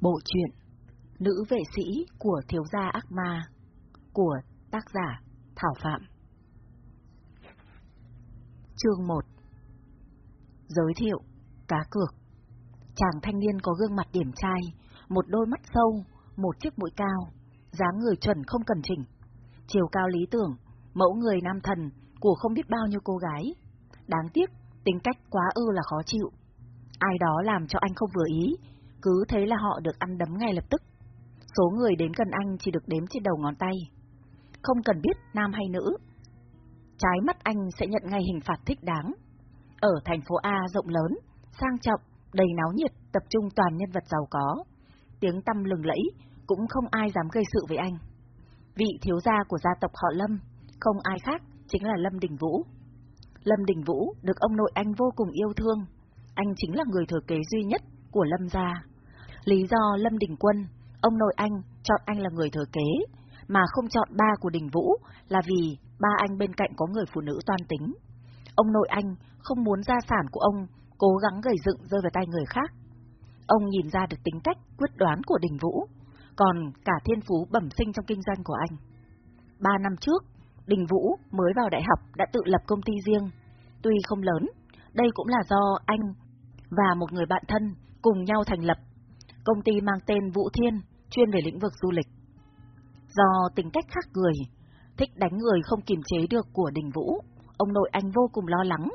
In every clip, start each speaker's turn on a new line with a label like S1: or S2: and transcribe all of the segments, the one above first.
S1: Bộ truyện Nữ vệ sĩ của thiếu gia ác ma của tác giả Thảo Phạm Chương 1 Giới thiệu Cá cược Chàng thanh niên có gương mặt điểm trai, một đôi mắt sâu, một chiếc mũi cao, dáng người chuẩn không cần chỉnh, chiều cao lý tưởng, mẫu người nam thần của không biết bao nhiêu cô gái. Đáng tiếc, tính cách quá ư là khó chịu. Ai đó làm cho anh không vừa ý, cứ thế là họ được ăn đấm ngay lập tức. Số người đến gần anh chỉ được đếm trên đầu ngón tay. Không cần biết nam hay nữ. Trái mắt anh sẽ nhận ngay hình phạt thích đáng. Ở thành phố A rộng lớn, sang trọng, đầy náo nhiệt, tập trung toàn nhân vật giàu có. Tiếng tăm lừng lẫy, cũng không ai dám gây sự với anh. Vị thiếu gia của gia tộc họ Lâm, không ai khác, chính là Lâm Đình Vũ. Lâm Đình Vũ được ông nội anh vô cùng yêu thương. Anh chính là người thừa kế duy nhất của Lâm gia. Lý do Lâm Đình Quân, ông nội anh chọn anh là người thừa kế, mà không chọn ba của Đình Vũ là vì ba anh bên cạnh có người phụ nữ toan tính. Ông nội anh không muốn gia sản của ông cố gắng gầy dựng rơi vào tay người khác. Ông nhìn ra được tính cách quyết đoán của Đình Vũ, còn cả thiên phú bẩm sinh trong kinh doanh của anh. Ba năm trước, Đình Vũ mới vào đại học đã tự lập công ty riêng. Tuy không lớn, đây cũng là do anh và một người bạn thân cùng nhau thành lập công ty mang tên Vũ Thiên, chuyên về lĩnh vực du lịch. Do tính cách khác người, thích đánh người không kiềm chế được của Đình Vũ, ông nội anh vô cùng lo lắng,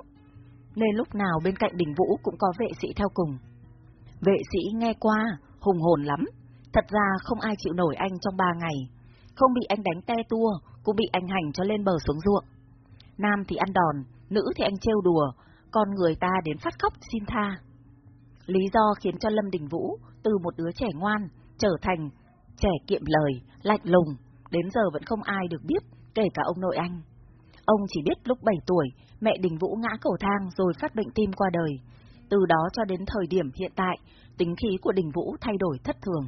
S1: nên lúc nào bên cạnh Đình Vũ cũng có vệ sĩ theo cùng. Vệ sĩ nghe qua, hùng hồn lắm, thật ra không ai chịu nổi anh trong ba ngày, không bị anh đánh te tua, cũng bị anh hành cho lên bờ xuống ruộng. Nam thì ăn đòn, nữ thì anh trêu đùa, con người ta đến phát khóc xin tha. Lý do khiến cho Lâm Đình Vũ từ một đứa trẻ ngoan trở thành trẻ kiệm lời, lạnh lùng, đến giờ vẫn không ai được biết, kể cả ông nội anh. Ông chỉ biết lúc 7 tuổi, mẹ Đình Vũ ngã cầu thang rồi phát bệnh tim qua đời. Từ đó cho đến thời điểm hiện tại, tính khí của Đình Vũ thay đổi thất thường.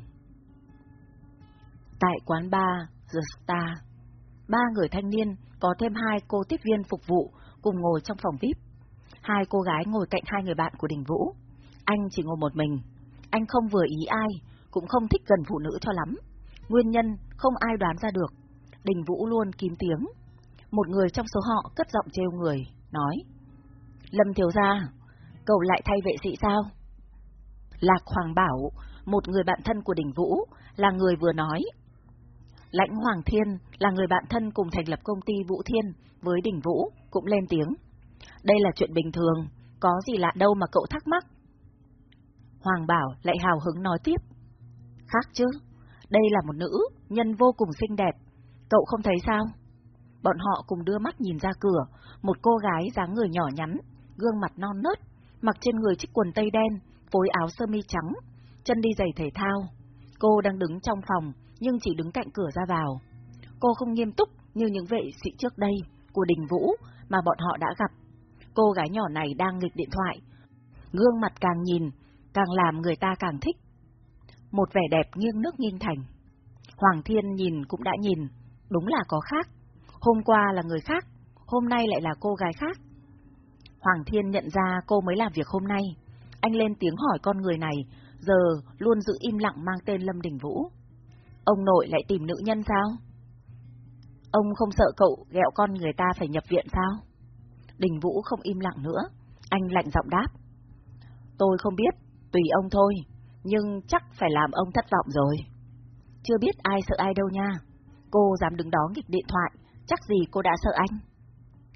S1: Tại quán bar The Star, ba người thanh niên có thêm hai cô tiếp viên phục vụ cùng ngồi trong phòng VIP. Hai cô gái ngồi cạnh hai người bạn của Đình Vũ. Anh chỉ ngồi một mình. Anh không vừa ý ai, cũng không thích gần phụ nữ cho lắm. Nguyên nhân không ai đoán ra được. Đình Vũ luôn kín tiếng. Một người trong số họ cất giọng trêu người, nói. Lâm thiếu gia, cậu lại thay vệ sĩ sao? Lạc Hoàng Bảo, một người bạn thân của Đình Vũ, là người vừa nói. Lãnh Hoàng Thiên là người bạn thân cùng thành lập công ty Vũ Thiên với Đình Vũ, cũng lên tiếng. Đây là chuyện bình thường, có gì lạ đâu mà cậu thắc mắc. Hoàng Bảo lại hào hứng nói tiếp. Khác chứ, đây là một nữ, nhân vô cùng xinh đẹp, cậu không thấy sao? Bọn họ cùng đưa mắt nhìn ra cửa, một cô gái dáng người nhỏ nhắn, gương mặt non nớt, mặc trên người chiếc quần tây đen, phối áo sơ mi trắng, chân đi giày thể thao. Cô đang đứng trong phòng, nhưng chỉ đứng cạnh cửa ra vào. Cô không nghiêm túc như những vệ sĩ trước đây của Đình Vũ mà bọn họ đã gặp. Cô gái nhỏ này đang nghịch điện thoại. Gương mặt càng nhìn, càng làm người ta càng thích. Một vẻ đẹp nghiêng nước nghiêng thành. Hoàng Thiên nhìn cũng đã nhìn, đúng là có khác. Hôm qua là người khác, hôm nay lại là cô gái khác. Hoàng Thiên nhận ra cô mới làm việc hôm nay. Anh lên tiếng hỏi con người này, giờ luôn giữ im lặng mang tên Lâm Đình Vũ. Ông nội lại tìm nữ nhân sao? Ông không sợ cậu ghẹo con người ta phải nhập viện sao? Đình Vũ không im lặng nữa, anh lạnh giọng đáp. Tôi không biết, tùy ông thôi, nhưng chắc phải làm ông thất vọng rồi. Chưa biết ai sợ ai đâu nha. Cô dám đứng đó nghịch điện thoại, chắc gì cô đã sợ anh.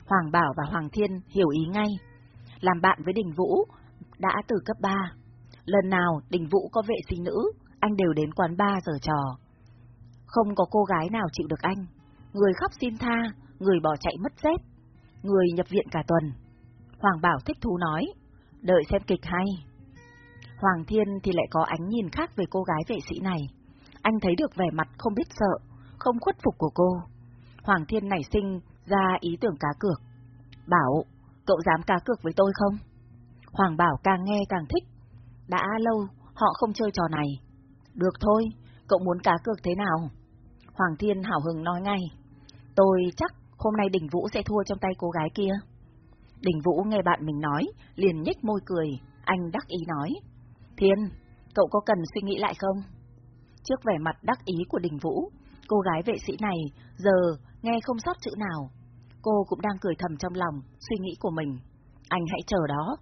S1: Hoàng Bảo và Hoàng Thiên hiểu ý ngay. Làm bạn với Đình Vũ đã từ cấp 3. Lần nào Đình Vũ có vệ sinh nữ, anh đều đến quán bar giờ trò. Không có cô gái nào chịu được anh. Người khóc xin tha, người bỏ chạy mất dép, người nhập viện cả tuần. Hoàng Bảo thích thú nói, đợi xem kịch hay. Hoàng Thiên thì lại có ánh nhìn khác về cô gái vệ sĩ này. Anh thấy được vẻ mặt không biết sợ, không khuất phục của cô. Hoàng Thiên nảy sinh ra ý tưởng cá cược. Bảo, cậu dám cá cược với tôi không? Hoàng Bảo càng nghe càng thích. Đã lâu, họ không chơi trò này. Được thôi, cậu muốn cá cược thế nào? Hoàng Thiên hào hứng nói ngay. Tôi chắc hôm nay Đình Vũ sẽ thua trong tay cô gái kia. Đình Vũ nghe bạn mình nói, liền nhếch môi cười, anh đắc ý nói. Thiên, cậu có cần suy nghĩ lại không? Trước vẻ mặt đắc ý của Đình Vũ, cô gái vệ sĩ này giờ nghe không sót chữ nào. Cô cũng đang cười thầm trong lòng, suy nghĩ của mình. Anh hãy chờ đó.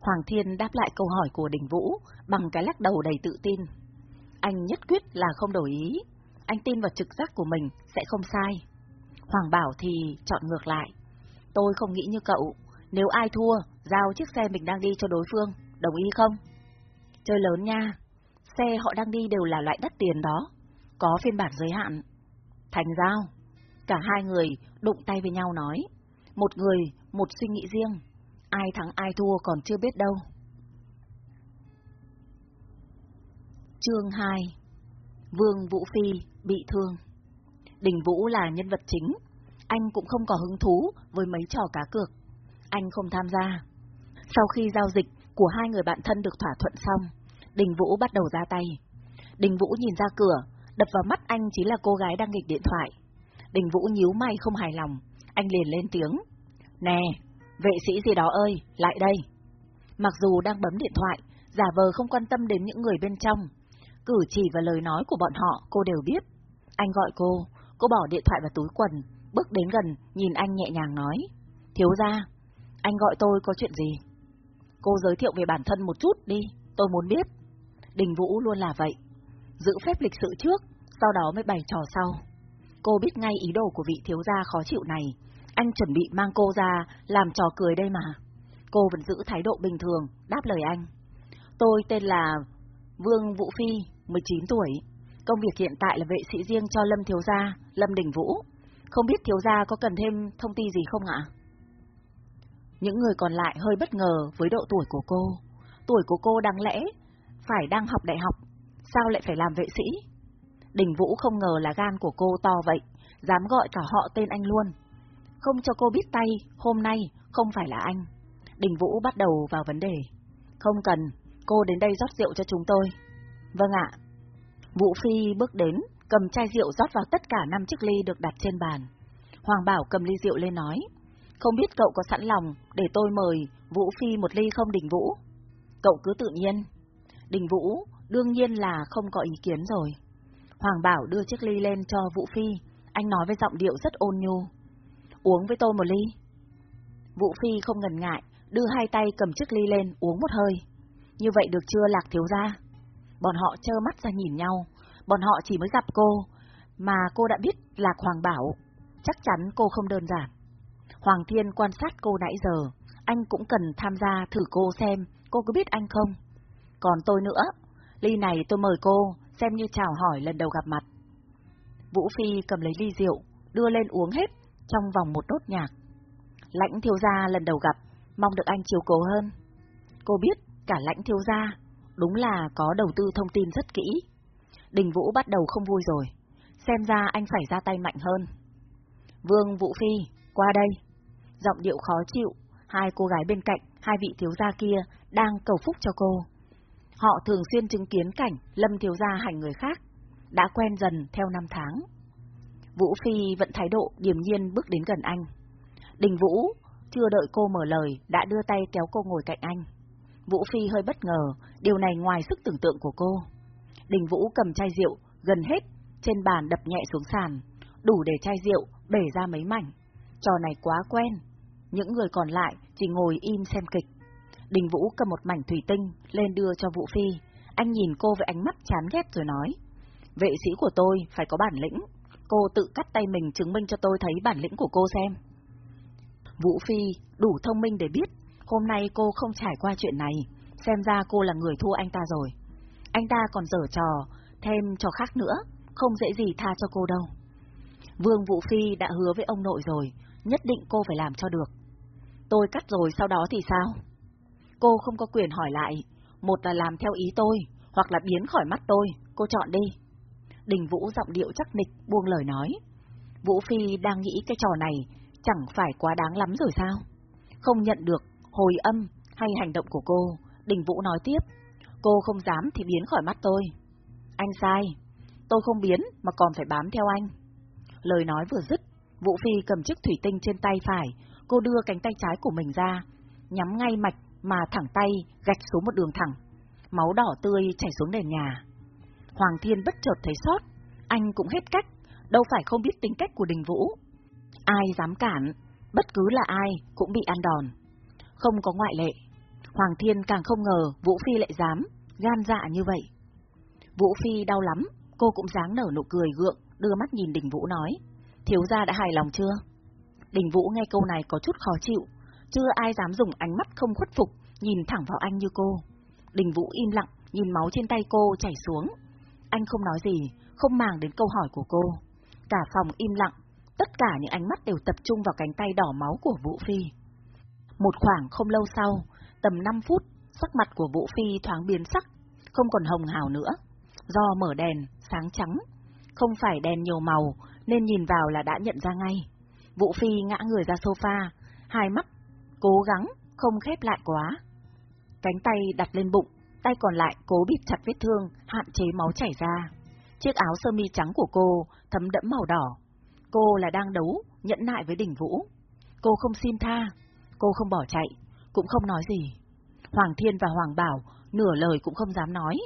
S1: Hoàng Thiên đáp lại câu hỏi của Đình Vũ bằng cái lắc đầu đầy tự tin. Anh nhất quyết là không đổi ý. Anh tin vào trực giác của mình sẽ không sai. Hoàng Bảo thì chọn ngược lại. Tôi không nghĩ như cậu. Nếu ai thua, giao chiếc xe mình đang đi cho đối phương. Đồng ý không? Chơi lớn nha. Xe họ đang đi đều là loại đắt tiền đó. Có phiên bản giới hạn. Thành giao. Cả hai người đụng tay với nhau nói. Một người, một suy nghĩ riêng. Ai thắng ai thua còn chưa biết đâu. Chương 2 Vương Vũ Phi bị thương Đình Vũ là nhân vật chính, anh cũng không có hứng thú với mấy trò cá cược. Anh không tham gia. Sau khi giao dịch của hai người bạn thân được thỏa thuận xong, Đình Vũ bắt đầu ra tay. Đình Vũ nhìn ra cửa, đập vào mắt anh chính là cô gái đang nghịch điện thoại. Đình Vũ nhíu mày không hài lòng, anh liền lên tiếng. Nè, vệ sĩ gì đó ơi, lại đây. Mặc dù đang bấm điện thoại, giả vờ không quan tâm đến những người bên trong, cử chỉ và lời nói của bọn họ cô đều biết. Anh gọi cô, cô bỏ điện thoại vào túi quần, bước đến gần, nhìn anh nhẹ nhàng nói. Thiếu ra, anh gọi tôi có chuyện gì? Cô giới thiệu về bản thân một chút đi, tôi muốn biết. Đình Vũ luôn là vậy. Giữ phép lịch sự trước, sau đó mới bày trò sau. Cô biết ngay ý đồ của vị thiếu gia khó chịu này. Anh chuẩn bị mang cô ra, làm trò cười đây mà. Cô vẫn giữ thái độ bình thường, đáp lời anh. Tôi tên là Vương Vũ Phi, 19 tuổi. Công việc hiện tại là vệ sĩ riêng cho Lâm Thiếu Gia, Lâm Đình Vũ. Không biết Thiếu Gia có cần thêm thông tin gì không ạ? Những người còn lại hơi bất ngờ với độ tuổi của cô. Tuổi của cô đáng lẽ phải đang học đại học, sao lại phải làm vệ sĩ? Đình Vũ không ngờ là gan của cô to vậy, dám gọi cả họ tên anh luôn. Không cho cô biết tay, hôm nay không phải là anh. Đình Vũ bắt đầu vào vấn đề. Không cần, cô đến đây rót rượu cho chúng tôi. Vâng ạ. Vũ Phi bước đến, cầm chai rượu rót vào tất cả năm chiếc ly được đặt trên bàn. Hoàng Bảo cầm ly rượu lên nói. Không biết cậu có sẵn lòng để tôi mời Vũ Phi một ly không Đình Vũ? Cậu cứ tự nhiên. Đình Vũ đương nhiên là không có ý kiến rồi. Hoàng Bảo đưa chiếc ly lên cho Vũ Phi, anh nói với giọng điệu rất ôn nhu. Uống với tôi một ly. Vũ Phi không ngần ngại, đưa hai tay cầm chiếc ly lên uống một hơi. Như vậy được chưa Lạc Thiếu Gia? Bọn họ trơ mắt ra nhìn nhau, bọn họ chỉ mới gặp cô, mà cô đã biết Lạc Hoàng Bảo. Chắc chắn cô không đơn giản. Hoàng Thiên quan sát cô nãy giờ, anh cũng cần tham gia thử cô xem cô có biết anh không. Còn tôi nữa, ly này tôi mời cô, xem như chào hỏi lần đầu gặp mặt. Vũ Phi cầm lấy ly rượu, đưa lên uống hết, trong vòng một đốt nhạc. Lãnh thiếu gia lần đầu gặp, mong được anh chiều cố hơn. Cô biết, cả lãnh thiếu gia, đúng là có đầu tư thông tin rất kỹ. Đình Vũ bắt đầu không vui rồi, xem ra anh phải ra tay mạnh hơn. Vương Vũ Phi, qua đây. Giọng điệu khó chịu, hai cô gái bên cạnh, hai vị thiếu gia kia đang cầu phúc cho cô. Họ thường xuyên chứng kiến cảnh Lâm thiếu gia hành người khác, đã quen dần theo năm tháng. Vũ Phi vẫn thái độ điềm nhiên bước đến gần anh. Đình Vũ, chưa đợi cô mở lời, đã đưa tay kéo cô ngồi cạnh anh. Vũ Phi hơi bất ngờ, điều này ngoài sức tưởng tượng của cô. Đình Vũ cầm chai rượu, gần hết, trên bàn đập nhẹ xuống sàn, đủ để chai rượu bể ra mấy mảnh. Trò này quá quen, những người còn lại chỉ ngồi im xem kịch. Đình Vũ cầm một mảnh thủy tinh lên đưa cho Vũ Phi, anh nhìn cô với ánh mắt chán ghét rồi nói. Vệ sĩ của tôi phải có bản lĩnh, cô tự cắt tay mình chứng minh cho tôi thấy bản lĩnh của cô xem. Vũ Phi đủ thông minh để biết, hôm nay cô không trải qua chuyện này, xem ra cô là người thua anh ta rồi. Anh ta còn dở trò, thêm trò khác nữa, không dễ gì tha cho cô đâu. Vương Vũ Phi đã hứa với ông nội rồi, nhất định cô phải làm cho được. Tôi cắt rồi sau đó thì sao? Cô không có quyền hỏi lại, một là làm theo ý tôi, hoặc là biến khỏi mắt tôi, cô chọn đi. Đình Vũ giọng điệu chắc nịch buông lời nói. Vũ Phi đang nghĩ cái trò này chẳng phải quá đáng lắm rồi sao? Không nhận được hồi âm hay hành động của cô, Đình Vũ nói tiếp. Cô không dám thì biến khỏi mắt tôi. Anh sai, tôi không biến mà còn phải bám theo anh. Lời nói vừa dứt, Vũ Phi cầm chiếc thủy tinh trên tay phải, cô đưa cánh tay trái của mình ra, nhắm ngay mạch mà thẳng tay gạch xuống một đường thẳng. máu đỏ tươi chảy xuống nền nhà. Hoàng Thiên bất chợt thấy sót, anh cũng hết cách, đâu phải không biết tính cách của Đình Vũ. Ai dám cản, bất cứ là ai cũng bị ăn đòn. Không có ngoại lệ. Hoàng Thiên càng không ngờ Vũ Phi lại dám, gan dạ như vậy. Vũ Phi đau lắm, cô cũng dáng nở nụ cười gượng, đưa mắt nhìn Đình Vũ nói. Thiếu gia đã hài lòng chưa? Đình Vũ nghe câu này có chút khó chịu, chưa ai dám dùng ánh mắt không khuất phục, nhìn thẳng vào anh như cô. Đình Vũ im lặng, nhìn máu trên tay cô chảy xuống. Anh không nói gì, không màng đến câu hỏi của cô. Cả phòng im lặng, tất cả những ánh mắt đều tập trung vào cánh tay đỏ máu của Vũ Phi. Một khoảng không lâu sau, tầm 5 phút, sắc mặt của Vũ Phi thoáng biến sắc, không còn hồng hào nữa. Do mở đèn, sáng trắng, không phải đèn nhiều màu, nên nhìn vào là đã nhận ra ngay. Vũ Phi ngã người ra sofa, hai mắt, cố gắng, không khép lại quá. Cánh tay đặt lên bụng, tay còn lại cố bịt chặt vết thương, hạn chế máu chảy ra. Chiếc áo sơ mi trắng của cô thấm đẫm màu đỏ. Cô là đang đấu, nhẫn nại với đỉnh vũ. Cô không xin tha, cô không bỏ chạy, cũng không nói gì. Hoàng Thiên và Hoàng Bảo nửa lời cũng không dám nói.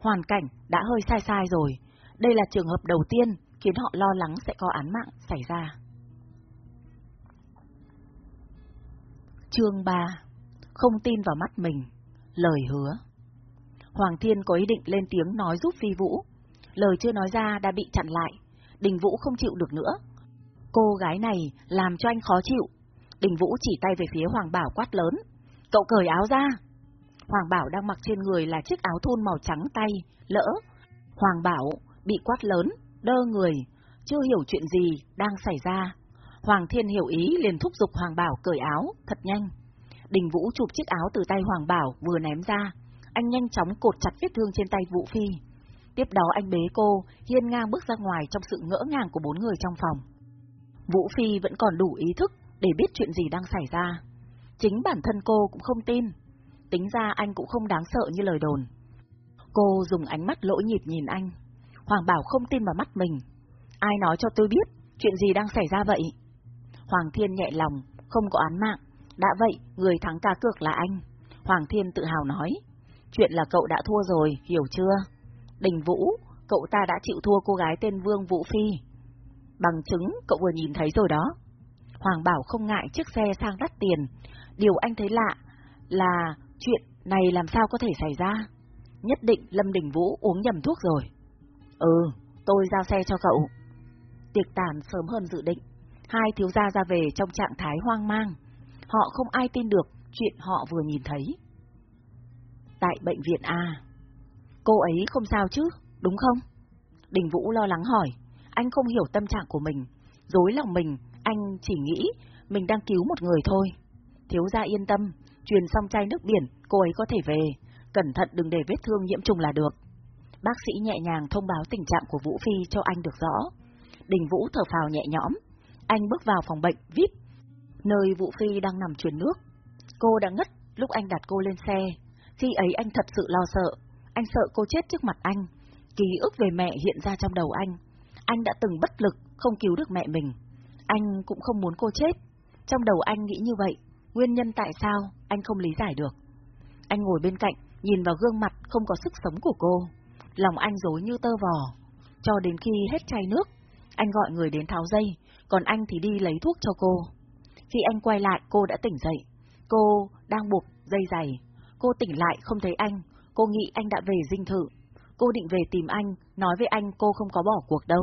S1: Hoàn cảnh đã hơi sai sai rồi. Đây là trường hợp đầu tiên khiến họ lo lắng sẽ có án mạng xảy ra. Chương 3 Không tin vào mắt mình Lời hứa Hoàng Thiên có ý định lên tiếng nói giúp Phi Vũ. Lời chưa nói ra đã bị chặn lại. Đình Vũ không chịu được nữa. Cô gái này làm cho anh khó chịu. Đình Vũ chỉ tay về phía Hoàng Bảo quát lớn. Cậu cởi áo ra. Hoàng Bảo đang mặc trên người là chiếc áo thun màu trắng tay, lỡ. Hoàng Bảo bị quát lớn, đơ người, chưa hiểu chuyện gì đang xảy ra. Hoàng Thiên hiểu ý liền thúc giục Hoàng Bảo cởi áo, thật nhanh. Đình Vũ chụp chiếc áo từ tay Hoàng Bảo vừa ném ra, anh nhanh chóng cột chặt vết thương trên tay Vũ Phi. Tiếp đó anh bế cô, hiên ngang bước ra ngoài trong sự ngỡ ngàng của bốn người trong phòng. Vũ Phi vẫn còn đủ ý thức để biết chuyện gì đang xảy ra. Chính bản thân cô cũng không tin. Tính ra anh cũng không đáng sợ như lời đồn. Cô dùng ánh mắt lỗi nhịp nhìn anh. Hoàng Bảo không tin vào mắt mình. Ai nói cho tôi biết, chuyện gì đang xảy ra vậy? Hoàng Thiên nhẹ lòng, không có án mạng. Đã vậy, người thắng ca cược là anh. Hoàng Thiên tự hào nói. Chuyện là cậu đã thua rồi, hiểu chưa? Đình Vũ, cậu ta đã chịu thua cô gái tên Vương Vũ Phi. Bằng chứng cậu vừa nhìn thấy rồi đó. Hoàng Bảo không ngại chiếc xe sang đắt tiền. Điều anh thấy lạ là chuyện này làm sao có thể xảy ra? Nhất định Lâm Đình Vũ uống nhầm thuốc rồi. Ừ, tôi giao xe cho cậu. Tiệc tàn sớm hơn dự định. Hai thiếu gia ra về trong trạng thái hoang mang. Họ không ai tin được chuyện họ vừa nhìn thấy. Tại bệnh viện A. Cô ấy không sao chứ, đúng không? Đình Vũ lo lắng hỏi. Anh không hiểu tâm trạng của mình. Dối lòng mình, anh chỉ nghĩ mình đang cứu một người thôi. Thiếu gia yên tâm, truyền xong chai nước biển, cô ấy có thể về. Cẩn thận đừng để vết thương nhiễm trùng là được. Bác sĩ nhẹ nhàng thông báo tình trạng của Vũ Phi cho anh được rõ. Đình Vũ thở phào nhẹ nhõm. Anh bước vào phòng bệnh VIP, nơi Vũ Phi đang nằm truyền nước. Cô đã ngất lúc anh đặt cô lên xe. Khi ấy anh thật sự lo sợ. Anh sợ cô chết trước mặt anh. Ký ức về mẹ hiện ra trong đầu anh. Anh đã từng bất lực, không cứu được mẹ mình. Anh cũng không muốn cô chết. Trong đầu anh nghĩ như vậy, nguyên nhân tại sao anh không lý giải được. Anh ngồi bên cạnh, nhìn vào gương mặt không có sức sống của cô. Lòng anh dối như tơ vò. Cho đến khi hết chai nước, anh gọi người đến tháo dây, còn anh thì đi lấy thuốc cho cô. Khi anh quay lại, cô đã tỉnh dậy. Cô đang buộc dây giày. Cô tỉnh lại không thấy anh, cô nghĩ anh đã về dinh thự. Cô định về tìm anh, nói với anh cô không có bỏ cuộc đâu.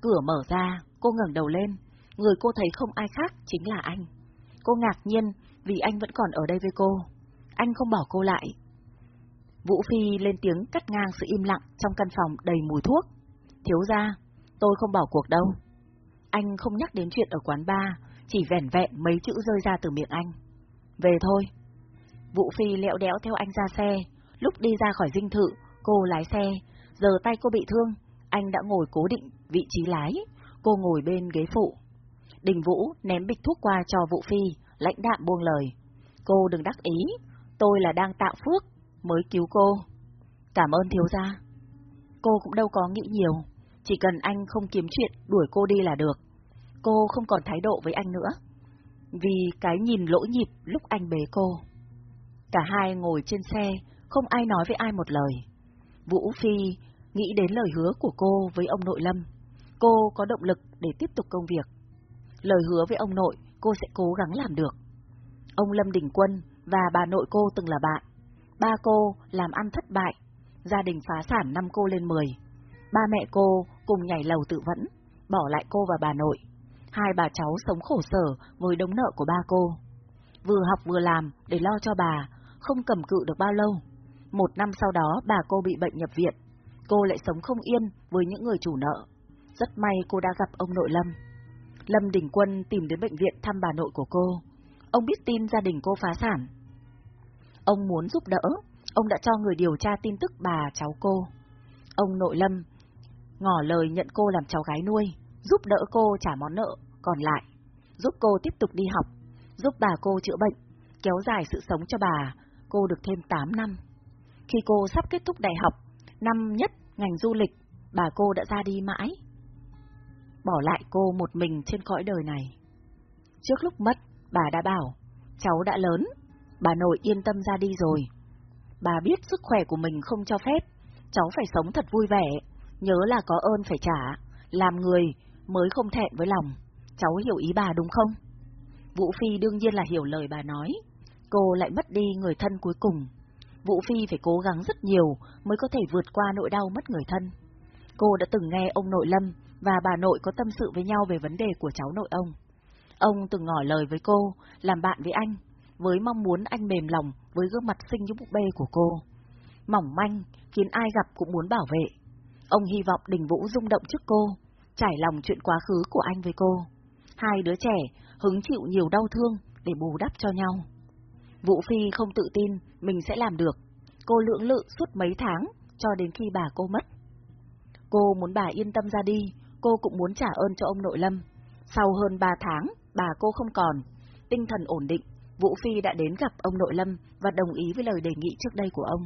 S1: Cửa mở ra, cô ngẩng đầu lên. Người cô thấy không ai khác, chính là anh. Cô ngạc nhiên vì anh vẫn còn ở đây với cô. Anh không bỏ cô lại. Vũ Phi lên tiếng cắt ngang sự im lặng trong căn phòng đầy mùi thuốc. Thiếu ra, tôi không bỏ cuộc đâu. Anh không nhắc đến chuyện ở quán bar, chỉ vẻn vẹn mấy chữ rơi ra từ miệng anh. Về thôi. Vũ Phi lẹo đẽo theo anh ra xe, lúc đi ra khỏi dinh thự, cô lái xe, giờ tay cô bị thương, anh đã ngồi cố định vị trí lái, cô ngồi bên ghế phụ. Đình Vũ ném bịch thuốc qua cho Vũ Phi, lãnh đạm buông lời. Cô đừng đắc ý, tôi là đang tạo phước, mới cứu cô. Cảm ơn thiếu gia. Cô cũng đâu có nghĩ nhiều, chỉ cần anh không kiếm chuyện đuổi cô đi là được. Cô không còn thái độ với anh nữa. Vì cái nhìn lỗ nhịp lúc anh bế cô. Cả hai ngồi trên xe, không ai nói với ai một lời. Vũ Phi nghĩ đến lời hứa của cô với ông nội Lâm. Cô có động lực để tiếp tục công việc. Lời hứa với ông nội, cô sẽ cố gắng làm được. Ông Lâm Đình Quân và bà nội cô từng là bạn. Ba cô làm ăn thất bại, gia đình phá sản năm cô lên 10. Ba mẹ cô cùng nhảy lầu tự vẫn, bỏ lại cô và bà nội. Hai bà cháu sống khổ sở với đống nợ của ba cô. Vừa học vừa làm để lo cho bà, không cầm cự được bao lâu. Một năm sau đó bà cô bị bệnh nhập viện. Cô lại sống không yên với những người chủ nợ. Rất may cô đã gặp ông nội Lâm. Lâm Đình Quân tìm đến bệnh viện thăm bà nội của cô. Ông biết tin gia đình cô phá sản. Ông muốn giúp đỡ, ông đã cho người điều tra tin tức bà cháu cô. Ông nội Lâm ngỏ lời nhận cô làm cháu gái nuôi, giúp đỡ cô trả món nợ còn lại, giúp cô tiếp tục đi học, giúp bà cô chữa bệnh, kéo dài sự sống cho bà, cô được thêm 8 năm. Khi cô sắp kết thúc đại học, năm nhất ngành du lịch, bà cô đã ra đi mãi. Bỏ lại cô một mình trên cõi đời này. Trước lúc mất, bà đã bảo, cháu đã lớn, bà nội yên tâm ra đi rồi. Bà biết sức khỏe của mình không cho phép, cháu phải sống thật vui vẻ, nhớ là có ơn phải trả, làm người mới không thẹn với lòng. Cháu hiểu ý bà đúng không? Vũ Phi đương nhiên là hiểu lời bà nói. Cô lại mất đi người thân cuối cùng. Vũ Phi phải cố gắng rất nhiều mới có thể vượt qua nỗi đau mất người thân. Cô đã từng nghe ông nội Lâm và bà nội có tâm sự với nhau về vấn đề của cháu nội ông. Ông từng ngỏ lời với cô, làm bạn với anh, với mong muốn anh mềm lòng với gương mặt xinh như búp bê của cô. Mỏng manh, khiến ai gặp cũng muốn bảo vệ. Ông hy vọng Đình Vũ rung động trước cô, trải lòng chuyện quá khứ của anh với cô. Hai đứa trẻ hứng chịu nhiều đau thương để bù đắp cho nhau. Vũ Phi không tự tin mình sẽ làm được. Cô lưỡng lự suốt mấy tháng cho đến khi bà cô mất. Cô muốn bà yên tâm ra đi, cô cũng muốn trả ơn cho ông nội Lâm. Sau hơn ba tháng, bà cô không còn. Tinh thần ổn định, Vũ Phi đã đến gặp ông nội Lâm và đồng ý với lời đề nghị trước đây của ông.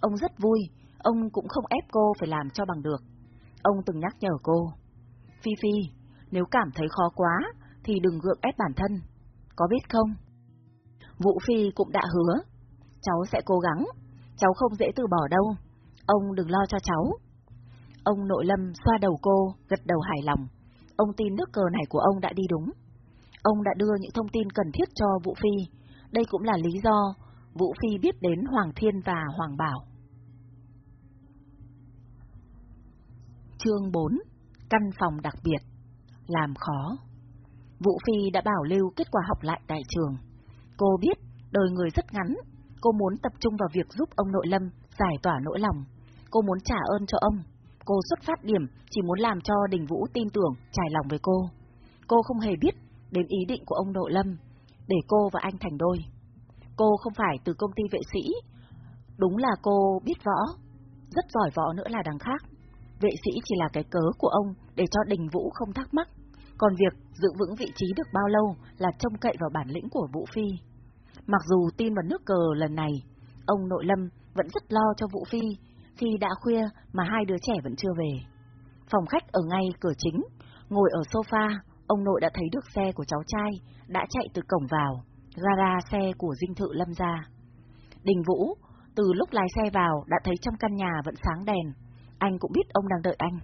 S1: Ông rất vui, ông cũng không ép cô phải làm cho bằng được. Ông từng nhắc nhở cô. Phi Phi, nếu cảm thấy khó quá, thì đừng gượng ép bản thân. Có biết không? Vũ Phi cũng đã hứa. Cháu sẽ cố gắng, cháu không dễ từ bỏ đâu. Ông đừng lo cho cháu. Ông nội lâm xoa đầu cô, gật đầu hài lòng. Ông tin nước cờ này của ông đã đi đúng. Ông đã đưa những thông tin cần thiết cho Vũ Phi. Đây cũng là lý do Vũ Phi biết đến Hoàng Thiên và Hoàng Bảo. Chương 4 Căn phòng đặc biệt Làm khó Vũ Phi đã bảo lưu kết quả học lại tại trường. Cô biết đời người rất ngắn, cô muốn tập trung vào việc giúp ông nội Lâm giải tỏa nỗi lòng. Cô muốn trả ơn cho ông. Cô xuất phát điểm chỉ muốn làm cho Đình Vũ tin tưởng, trải lòng với cô. Cô không hề biết đến ý định của ông nội Lâm, để cô và anh thành đôi. Cô không phải từ công ty vệ sĩ. Đúng là cô biết võ, rất giỏi võ nữa là đằng khác. Vệ sĩ chỉ là cái cớ của ông để cho Đình Vũ không thắc mắc, còn việc giữ vững vị trí được bao lâu là trông cậy vào bản lĩnh của Vũ Phi. Mặc dù tin vào nước cờ lần này, ông nội Lâm vẫn rất lo cho Vũ Phi khi đã khuya mà hai đứa trẻ vẫn chưa về. Phòng khách ở ngay cửa chính, ngồi ở sofa, ông nội đã thấy được xe của cháu trai đã chạy từ cổng vào, gara xe của dinh thự Lâm ra. Đình Vũ, từ lúc lái xe vào đã thấy trong căn nhà vẫn sáng đèn, anh cũng biết ông đang đợi anh.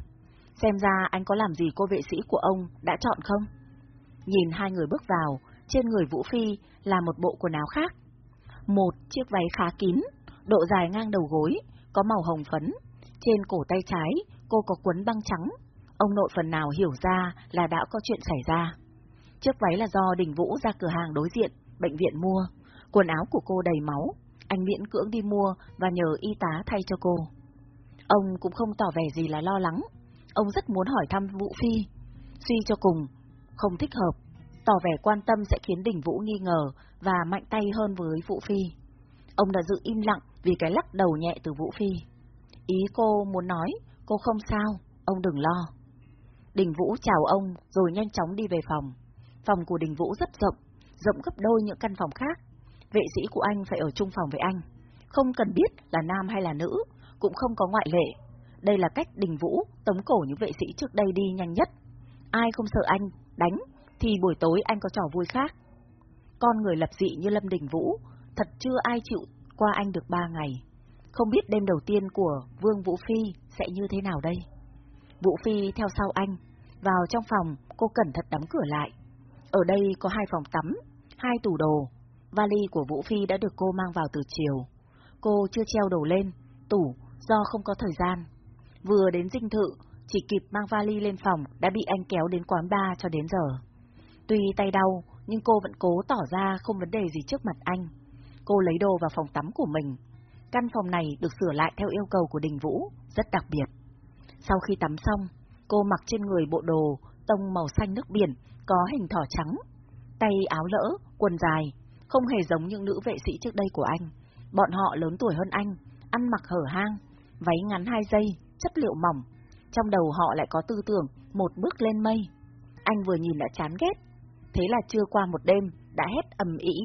S1: Xem ra anh có làm gì cô vệ sĩ của ông đã chọn không? Nhìn hai người bước vào, trên người Vũ Phi là một bộ quần áo khác. Một chiếc váy khá kín, độ dài ngang đầu gối, có màu hồng phấn. Trên cổ tay trái, cô có quấn băng trắng. Ông nội phần nào hiểu ra là đã có chuyện xảy ra. Chiếc váy là do Đình Vũ ra cửa hàng đối diện, bệnh viện mua. Quần áo của cô đầy máu, anh miễn cưỡng đi mua và nhờ y tá thay cho cô. Ông cũng không tỏ vẻ gì là lo lắng. Ông rất muốn hỏi thăm Vũ Phi. Suy cho cùng, không thích hợp. Tỏ vẻ quan tâm sẽ khiến Đình Vũ nghi ngờ và mạnh tay hơn với Vũ Phi. Ông đã giữ im lặng vì cái lắc đầu nhẹ từ Vũ Phi. Ý cô muốn nói, cô không sao, ông đừng lo. Đình Vũ chào ông rồi nhanh chóng đi về phòng. Phòng của Đình Vũ rất rộng, rộng gấp đôi những căn phòng khác. Vệ sĩ của anh phải ở chung phòng với anh. Không cần biết là nam hay là nữ, cũng không có ngoại lệ. Đây là cách Đình Vũ tống cổ những vệ sĩ trước đây đi nhanh nhất. Ai không sợ anh, đánh, thì buổi tối anh có trò vui khác. Con người lập dị như Lâm Đình Vũ, thật chưa ai chịu qua anh được ba ngày. Không biết đêm đầu tiên của Vương Vũ Phi sẽ như thế nào đây? Vũ Phi theo sau anh, vào trong phòng cô cẩn thận đóng cửa lại. Ở đây có hai phòng tắm, hai tủ đồ. Vali của Vũ Phi đã được cô mang vào từ chiều. Cô chưa treo đồ lên, tủ, do không có thời gian. Vừa đến dinh thự, chỉ kịp mang vali lên phòng đã bị anh kéo đến quán bar cho đến giờ. Tuy tay đau, nhưng cô vẫn cố tỏ ra không vấn đề gì trước mặt anh. Cô lấy đồ vào phòng tắm của mình. Căn phòng này được sửa lại theo yêu cầu của Đình Vũ, rất đặc biệt. Sau khi tắm xong, cô mặc trên người bộ đồ tông màu xanh nước biển, có hình thỏ trắng. Tay áo lỡ, quần dài, không hề giống những nữ vệ sĩ trước đây của anh. Bọn họ lớn tuổi hơn anh, ăn mặc hở hang, váy ngắn hai giây, chất liệu mỏng. Trong đầu họ lại có tư tưởng một bước lên mây. Anh vừa nhìn đã chán ghét. Thế là chưa qua một đêm, đã hét ầm ĩ,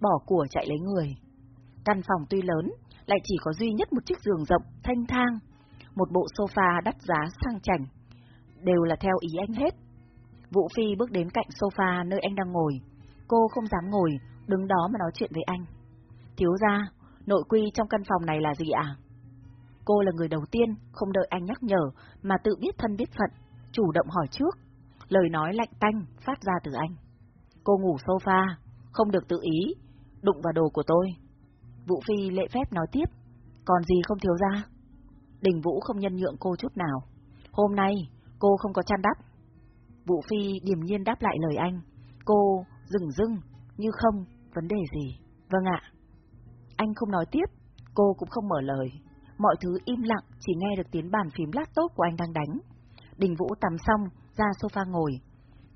S1: bỏ của chạy lấy người. Căn phòng tuy lớn, lại chỉ có duy nhất một chiếc giường rộng, thanh thang, một bộ sofa đắt giá sang chảnh. Đều là theo ý anh hết. Vũ Phi bước đến cạnh sofa nơi anh đang ngồi. Cô không dám ngồi, đứng đó mà nói chuyện với anh. Thiếu ra, nội quy trong căn phòng này là gì ạ? À? Cô là người đầu tiên, không đợi anh nhắc nhở, mà tự biết thân biết phận, chủ động hỏi trước. Lời nói lạnh tanh phát ra từ anh. Cô ngủ sofa, không được tự ý, đụng vào đồ của tôi. Vũ Phi lệ phép nói tiếp, còn gì không thiếu ra? Đình Vũ không nhân nhượng cô chút nào. Hôm nay, cô không có chăn đắp. Vũ Phi điềm nhiên đáp lại lời anh. Cô dừng dưng, như không, vấn đề gì? Vâng ạ. Anh không nói tiếp, cô cũng không mở lời. Mọi thứ im lặng, chỉ nghe được tiếng bàn phím laptop của anh đang đánh. Đình Vũ tắm xong, ra sofa ngồi.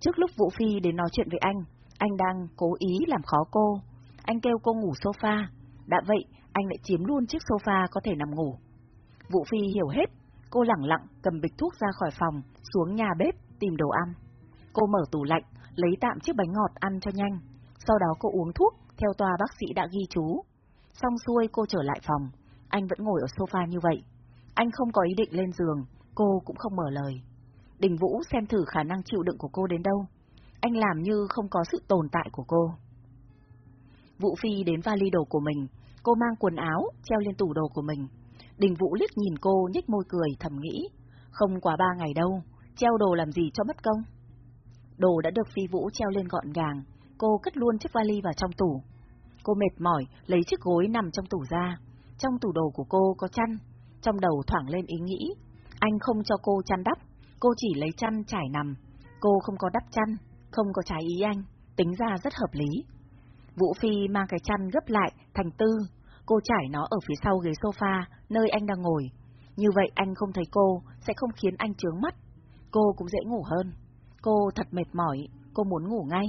S1: Trước lúc Vũ Phi đến nói chuyện với anh, anh đang cố ý làm khó cô. Anh kêu cô ngủ sofa. Đã vậy, anh lại chiếm luôn chiếc sofa có thể nằm ngủ. Vũ Phi hiểu hết, cô lẳng lặng cầm bịch thuốc ra khỏi phòng, xuống nhà bếp tìm đồ ăn. Cô mở tủ lạnh, lấy tạm chiếc bánh ngọt ăn cho nhanh. Sau đó cô uống thuốc, theo tòa bác sĩ đã ghi chú. Xong xuôi cô trở lại phòng, anh vẫn ngồi ở sofa như vậy. Anh không có ý định lên giường, cô cũng không mở lời. Đình Vũ xem thử khả năng chịu đựng của cô đến đâu. Anh làm như không có sự tồn tại của cô. Vũ Phi đến vali đồ của mình, cô mang quần áo, treo lên tủ đồ của mình. Đình Vũ liếc nhìn cô, nhếch môi cười, thầm nghĩ. Không quá ba ngày đâu, treo đồ làm gì cho mất công. Đồ đã được Phi Vũ treo lên gọn gàng, cô cất luôn chiếc vali vào trong tủ. Cô mệt mỏi, lấy chiếc gối nằm trong tủ ra. Trong tủ đồ của cô có chăn, trong đầu thoảng lên ý nghĩ. Anh không cho cô chăn đắp, cô chỉ lấy chăn trải nằm. Cô không có đắp chăn, không có trái ý anh, tính ra rất hợp lý. Vũ Phi mang cái chăn gấp lại thành tư, cô trải nó ở phía sau ghế sofa, nơi anh đang ngồi. Như vậy anh không thấy cô, sẽ không khiến anh chướng mắt. Cô cũng dễ ngủ hơn. Cô thật mệt mỏi, cô muốn ngủ ngay.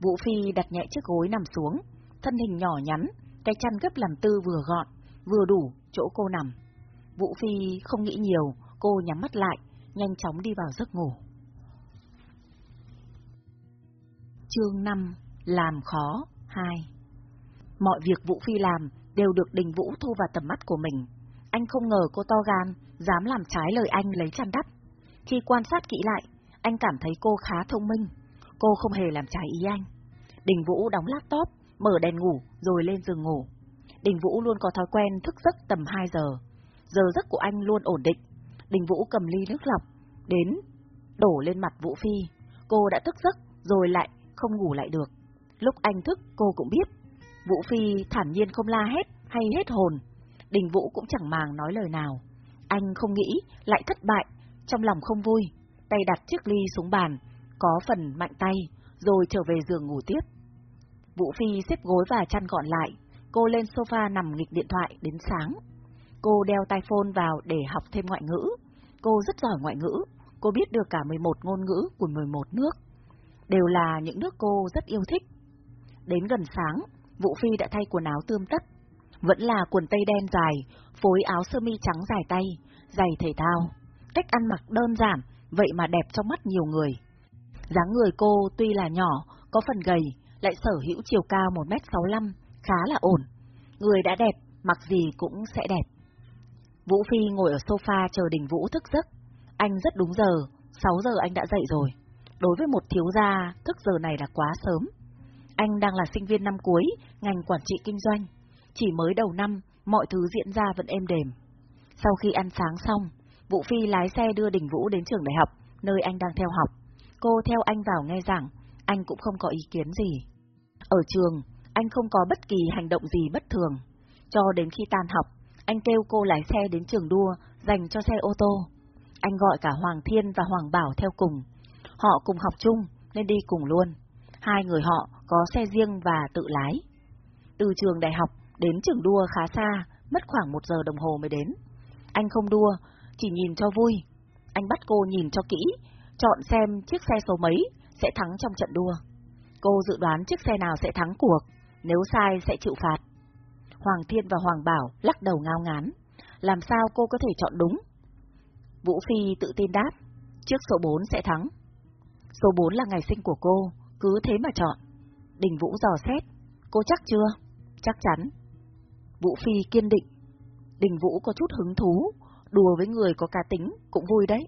S1: Vũ Phi đặt nhẹ chiếc gối nằm xuống, thân hình nhỏ nhắn, cái chăn gấp làm tư vừa gọn, vừa đủ chỗ cô nằm. Vũ Phi không nghĩ nhiều, cô nhắm mắt lại, nhanh chóng đi vào giấc ngủ. Chương 5 Làm khó 2 Mọi việc Vũ Phi làm đều được Đình Vũ thu vào tầm mắt của mình. Anh không ngờ cô to gan, dám làm trái lời anh lấy chăn đắp. Khi quan sát kỹ lại, anh cảm thấy cô khá thông minh. Cô không hề làm trái ý anh. Đình Vũ đóng laptop, mở đèn ngủ rồi lên giường ngủ. Đình Vũ luôn có thói quen thức giấc tầm 2 giờ. Giờ giấc của anh luôn ổn định. Đình Vũ cầm ly nước lọc, đến, đổ lên mặt Vũ Phi. Cô đã thức giấc, rồi lại không ngủ lại được. Lúc anh thức, cô cũng biết. Vũ Phi thản nhiên không la hét hay hết hồn. Đình Vũ cũng chẳng màng nói lời nào. Anh không nghĩ, lại thất bại, trong lòng không vui. Tay đặt chiếc ly xuống bàn, có phần mạnh tay, rồi trở về giường ngủ tiếp. Vũ Phi xếp gối và chăn gọn lại, cô lên sofa nằm nghịch điện thoại đến sáng. Cô đeo tai phone vào để học thêm ngoại ngữ. Cô rất giỏi ngoại ngữ, cô biết được cả 11 ngôn ngữ của 11 nước. Đều là những nước cô rất yêu thích. Đến gần sáng, Vũ Phi đã thay quần áo tươm tất. Vẫn là quần tây đen dài, phối áo sơ mi trắng dài tay, giày thể thao. Cách ăn mặc đơn giản, vậy mà đẹp trong mắt nhiều người. dáng người cô tuy là nhỏ, có phần gầy, lại sở hữu chiều cao 1m65, khá là ổn. Người đã đẹp, mặc gì cũng sẽ đẹp. Vũ Phi ngồi ở sofa chờ Đình Vũ thức giấc. Anh rất đúng giờ, 6 giờ anh đã dậy rồi. Đối với một thiếu gia, thức giờ này là quá sớm. Anh đang là sinh viên năm cuối, ngành quản trị kinh doanh. Chỉ mới đầu năm mọi thứ diễn ra vẫn êm đềm. Sau khi ăn sáng xong, Vũ Phi lái xe đưa Đình Vũ đến trường đại học, nơi anh đang theo học. Cô theo anh vào nghe giảng, anh cũng không có ý kiến gì. Ở trường, anh không có bất kỳ hành động gì bất thường. Cho đến khi tan học, anh kêu cô lái xe đến trường đua dành cho xe ô tô. Anh gọi cả Hoàng Thiên và Hoàng Bảo theo cùng. Họ cùng học chung nên đi cùng luôn. Hai người họ có xe riêng và tự lái. Từ trường đại học đến trường đua khá xa, mất khoảng một giờ đồng hồ mới đến. Anh không đua, chỉ nhìn cho vui. Anh bắt cô nhìn cho kỹ, chọn xem chiếc xe số mấy sẽ thắng trong trận đua. Cô dự đoán chiếc xe nào sẽ thắng cuộc, nếu sai sẽ chịu phạt. Hoàng Thiên và Hoàng Bảo lắc đầu ngao ngán. Làm sao cô có thể chọn đúng? Vũ Phi tự tin đáp, chiếc số 4 sẽ thắng. Số 4 là ngày sinh của cô, cứ thế mà chọn. Đình Vũ dò xét, cô chắc chưa? Chắc chắn. Vũ Phi kiên định. Đình Vũ có chút hứng thú, đùa với người có cá tính cũng vui đấy.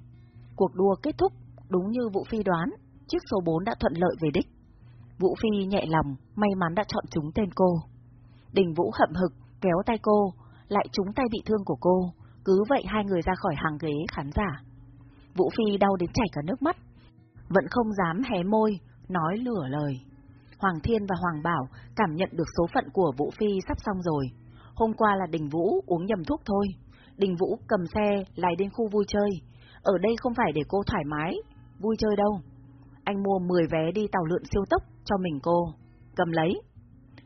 S1: Cuộc đua kết thúc, đúng như Vũ Phi đoán, chiếc số 4 đã thuận lợi về đích. Vũ Phi nhẹ lòng, may mắn đã chọn chúng tên cô. Đình Vũ hậm hực, kéo tay cô, lại trúng tay bị thương của cô, cứ vậy hai người ra khỏi hàng ghế khán giả. Vũ Phi đau đến chảy cả nước mắt, vẫn không dám hé môi, nói lửa lời. Hoàng Thiên và Hoàng Bảo cảm nhận được số phận của Vũ Phi sắp xong rồi. Hôm qua là Đình Vũ uống nhầm thuốc thôi. Đình Vũ cầm xe lái đến khu vui chơi. Ở đây không phải để cô thoải mái, vui chơi đâu. Anh mua 10 vé đi tàu lượn siêu tốc cho mình cô. Cầm lấy.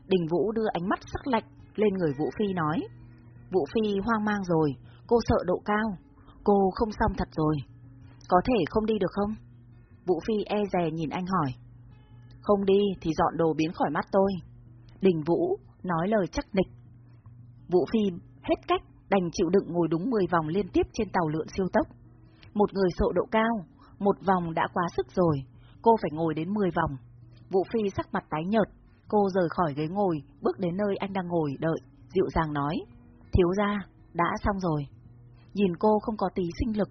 S1: Đình Vũ đưa ánh mắt sắc lạnh lên người Vũ Phi nói. Vũ Phi hoang mang rồi, cô sợ độ cao. Cô không xong thật rồi. Có thể không đi được không? Vũ Phi e dè nhìn anh hỏi. Không đi thì dọn đồ biến khỏi mắt tôi. Đình Vũ nói lời chắc nịch. Vũ Phi hết cách, đành chịu đựng ngồi đúng 10 vòng liên tiếp trên tàu lượn siêu tốc. Một người sợ độ cao, một vòng đã quá sức rồi, cô phải ngồi đến 10 vòng. Vũ Phi sắc mặt tái nhợt, cô rời khỏi ghế ngồi, bước đến nơi anh đang ngồi đợi, dịu dàng nói. Thiếu ra, đã xong rồi. Nhìn cô không có tí sinh lực,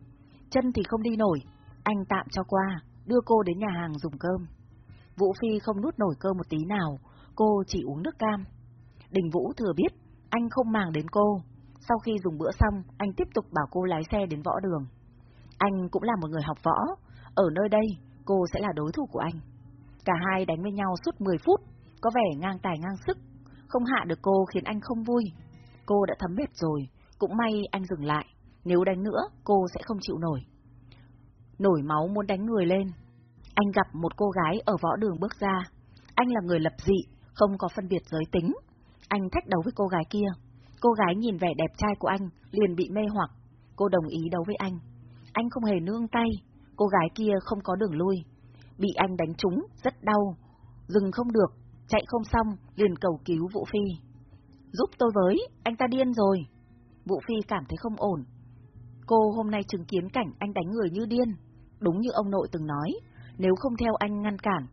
S1: chân thì không đi nổi, anh tạm cho qua, đưa cô đến nhà hàng dùng cơm. Vũ Phi không nuốt nổi cơm một tí nào, cô chỉ uống nước cam. Đình Vũ thừa biết, anh không màng đến cô. Sau khi dùng bữa xong, anh tiếp tục bảo cô lái xe đến võ đường. Anh cũng là một người học võ, ở nơi đây, cô sẽ là đối thủ của anh. Cả hai đánh với nhau suốt 10 phút, có vẻ ngang tài ngang sức, không hạ được cô khiến anh không vui. Cô đã thấm mệt rồi, cũng may anh dừng lại, nếu đánh nữa cô sẽ không chịu nổi. Nổi máu muốn đánh người lên. Anh gặp một cô gái ở võ đường bước ra. Anh là người lập dị, không có phân biệt giới tính. Anh thách đấu với cô gái kia. Cô gái nhìn vẻ đẹp trai của anh, liền bị mê hoặc. Cô đồng ý đấu với anh. Anh không hề nương tay, cô gái kia không có đường lui. Bị anh đánh trúng, rất đau. Dừng không được, chạy không xong, liền cầu cứu Vũ Phi. Giúp tôi với, anh ta điên rồi. Vũ Phi cảm thấy không ổn. Cô hôm nay chứng kiến cảnh anh đánh người như điên. Đúng như ông nội từng nói, nếu không theo anh ngăn cản,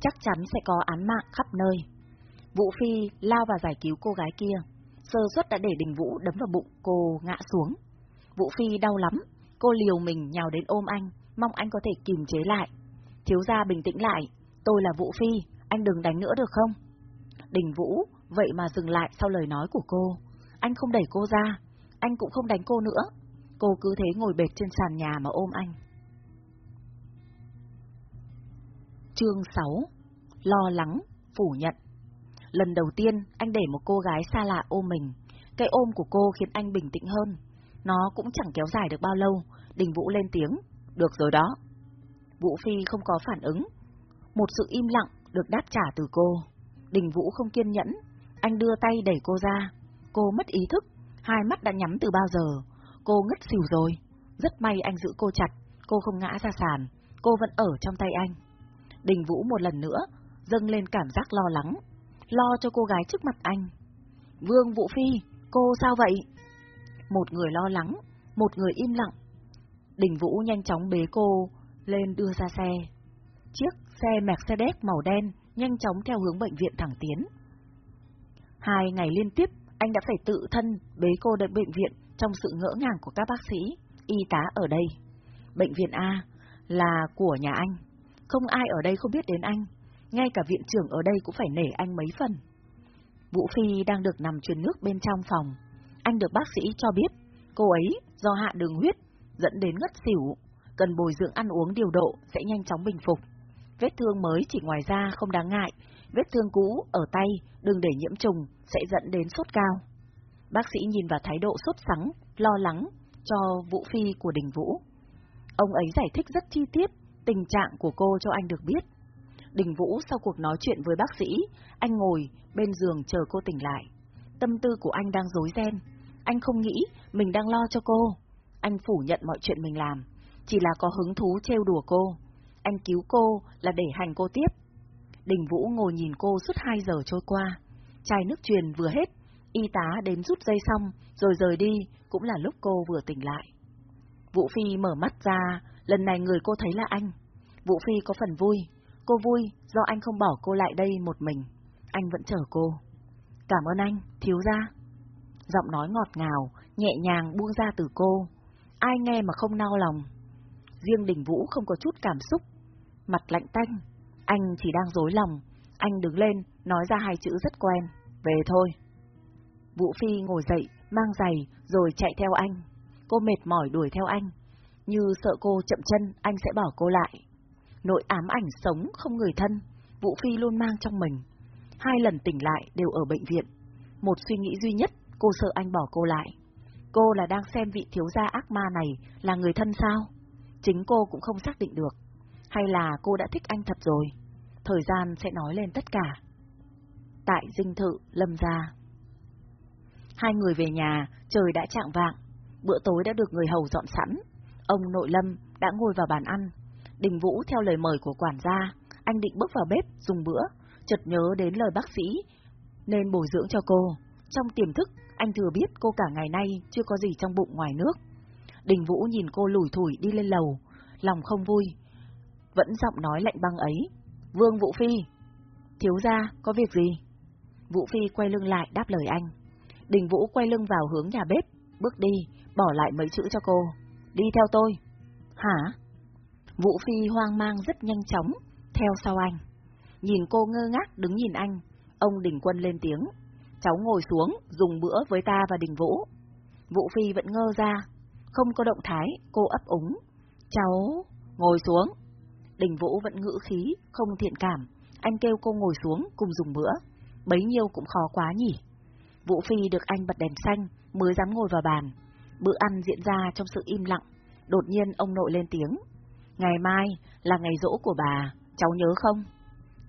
S1: chắc chắn sẽ có án mạng khắp nơi. Vũ Phi lao vào giải cứu cô gái kia. Sơ suất đã để đình Vũ đấm vào bụng cô ngã xuống. Vũ Phi đau lắm, cô liều mình nhào đến ôm anh, mong anh có thể kìm chế lại. Thiếu gia bình tĩnh lại, tôi là Vũ Phi, anh đừng đánh nữa được không? Đình Vũ, vậy mà dừng lại sau lời nói của cô. Anh không đẩy cô ra, anh cũng không đánh cô nữa. Cô cứ thế ngồi bệt trên sàn nhà mà ôm anh. Chương 6 Lo lắng, phủ nhận Lần đầu tiên, anh để một cô gái xa lạ ôm mình. Cái ôm của cô khiến anh bình tĩnh hơn. Nó cũng chẳng kéo dài được bao lâu, Đình Vũ lên tiếng. Được rồi đó. Vũ Phi không có phản ứng. Một sự im lặng được đáp trả từ cô. Đình Vũ không kiên nhẫn. Anh đưa tay đẩy cô ra. Cô mất ý thức, hai mắt đã nhắm từ bao giờ. Cô ngất xỉu rồi. Rất may anh giữ cô chặt, cô không ngã ra sàn. Cô vẫn ở trong tay anh. Đình Vũ một lần nữa, dâng lên cảm giác lo lắng, lo cho cô gái trước mặt anh. Vương Vũ Phi, cô sao vậy? Một người lo lắng, một người im lặng. Đình Vũ nhanh chóng bế cô lên đưa ra xe. Chiếc xe Mercedes màu đen nhanh chóng theo hướng bệnh viện thẳng tiến. Hai ngày liên tiếp, anh đã phải tự thân bế cô đến bệnh viện trong sự ngỡ ngàng của các bác sĩ, y tá ở đây. Bệnh viện A là của nhà anh. Không ai ở đây không biết đến anh, ngay cả viện trưởng ở đây cũng phải nể anh mấy phần. Vũ Phi đang được nằm truyền nước bên trong phòng, anh được bác sĩ cho biết cô ấy do hạ đường huyết dẫn đến ngất xỉu, cần bồi dưỡng ăn uống điều độ sẽ nhanh chóng bình phục. Vết thương mới chỉ ngoài da không đáng ngại, vết thương cũ ở tay đừng để nhiễm trùng sẽ dẫn đến sốt cao. Bác sĩ nhìn vào thái độ sốt sắng, lo lắng cho Vũ Phi của Đình Vũ. Ông ấy giải thích rất chi tiết tình trạng của cô cho anh được biết. Đình Vũ sau cuộc nói chuyện với bác sĩ, anh ngồi bên giường chờ cô tỉnh lại. Tâm tư của anh đang rối ren. Anh không nghĩ mình đang lo cho cô. Anh phủ nhận mọi chuyện mình làm, chỉ là có hứng thú trêu đùa cô. Anh cứu cô là để hành cô tiếp. Đình Vũ ngồi nhìn cô suốt hai giờ trôi qua. Chai nước truyền vừa hết, y tá đến rút dây xong, rồi rời đi, cũng là lúc cô vừa tỉnh lại. Vũ Phi mở mắt ra, lần này người cô thấy là anh. Vũ Phi có phần vui, cô vui do anh không bỏ cô lại đây một mình, anh vẫn chờ cô. Cảm ơn anh, thiếu gia. Giọng nói ngọt ngào, nhẹ nhàng buông ra từ cô. Ai nghe mà không nao lòng. Riêng đình Vũ không có chút cảm xúc, mặt lạnh tanh. Anh chỉ đang dối lòng, anh đứng lên, nói ra hai chữ rất quen, về thôi. Vũ Phi ngồi dậy, mang giày, rồi chạy theo anh. Cô mệt mỏi đuổi theo anh. Như sợ cô chậm chân, anh sẽ bỏ cô lại. Nội ám ảnh sống không người thân, Vũ Phi luôn mang trong mình. Hai lần tỉnh lại đều ở bệnh viện. Một suy nghĩ duy nhất, cô sợ anh bỏ cô lại. Cô là đang xem vị thiếu gia ác ma này là người thân sao? Chính cô cũng không xác định được. Hay là cô đã thích anh thật rồi? Thời gian sẽ nói lên tất cả. Tại dinh thự, lâm gia. Hai người về nhà, trời đã trạng vạng. Bữa tối đã được người hầu dọn sẵn. Ông nội lâm đã ngồi vào bàn ăn. Đình Vũ theo lời mời của quản gia, anh định bước vào bếp dùng bữa, chợt nhớ đến lời bác sĩ, nên bồi dưỡng cho cô. Trong tiềm thức, anh thừa biết cô cả ngày nay chưa có gì trong bụng ngoài nước. Đình Vũ nhìn cô lủi thủi đi lên lầu, lòng không vui. Vẫn giọng nói lạnh băng ấy. Vương Vũ Phi. Thiếu gia, có việc gì? Vũ Phi quay lưng lại đáp lời anh. Đình Vũ quay lưng vào hướng nhà bếp, bước đi, bỏ lại mấy chữ cho cô. Đi theo tôi. Hả? Vũ Phi hoang mang rất nhanh chóng, theo sau anh. Nhìn cô ngơ ngác đứng nhìn anh, ông Đình Quân lên tiếng. Cháu ngồi xuống, dùng bữa với ta và Đình Vũ. Vũ Phi vẫn ngơ ra, không có động thái, cô ấp úng. Cháu, ngồi xuống. Đình Vũ vẫn ngữ khí, không thiện cảm. Anh kêu cô ngồi xuống cùng dùng bữa. Bấy nhiêu cũng khó quá nhỉ. Vũ Phi được anh bật đèn xanh, mới dám ngồi vào bàn. Bữa ăn diễn ra trong sự im lặng. Đột nhiên ông nội lên tiếng. Ngày mai là ngày rỗ của bà, cháu nhớ không?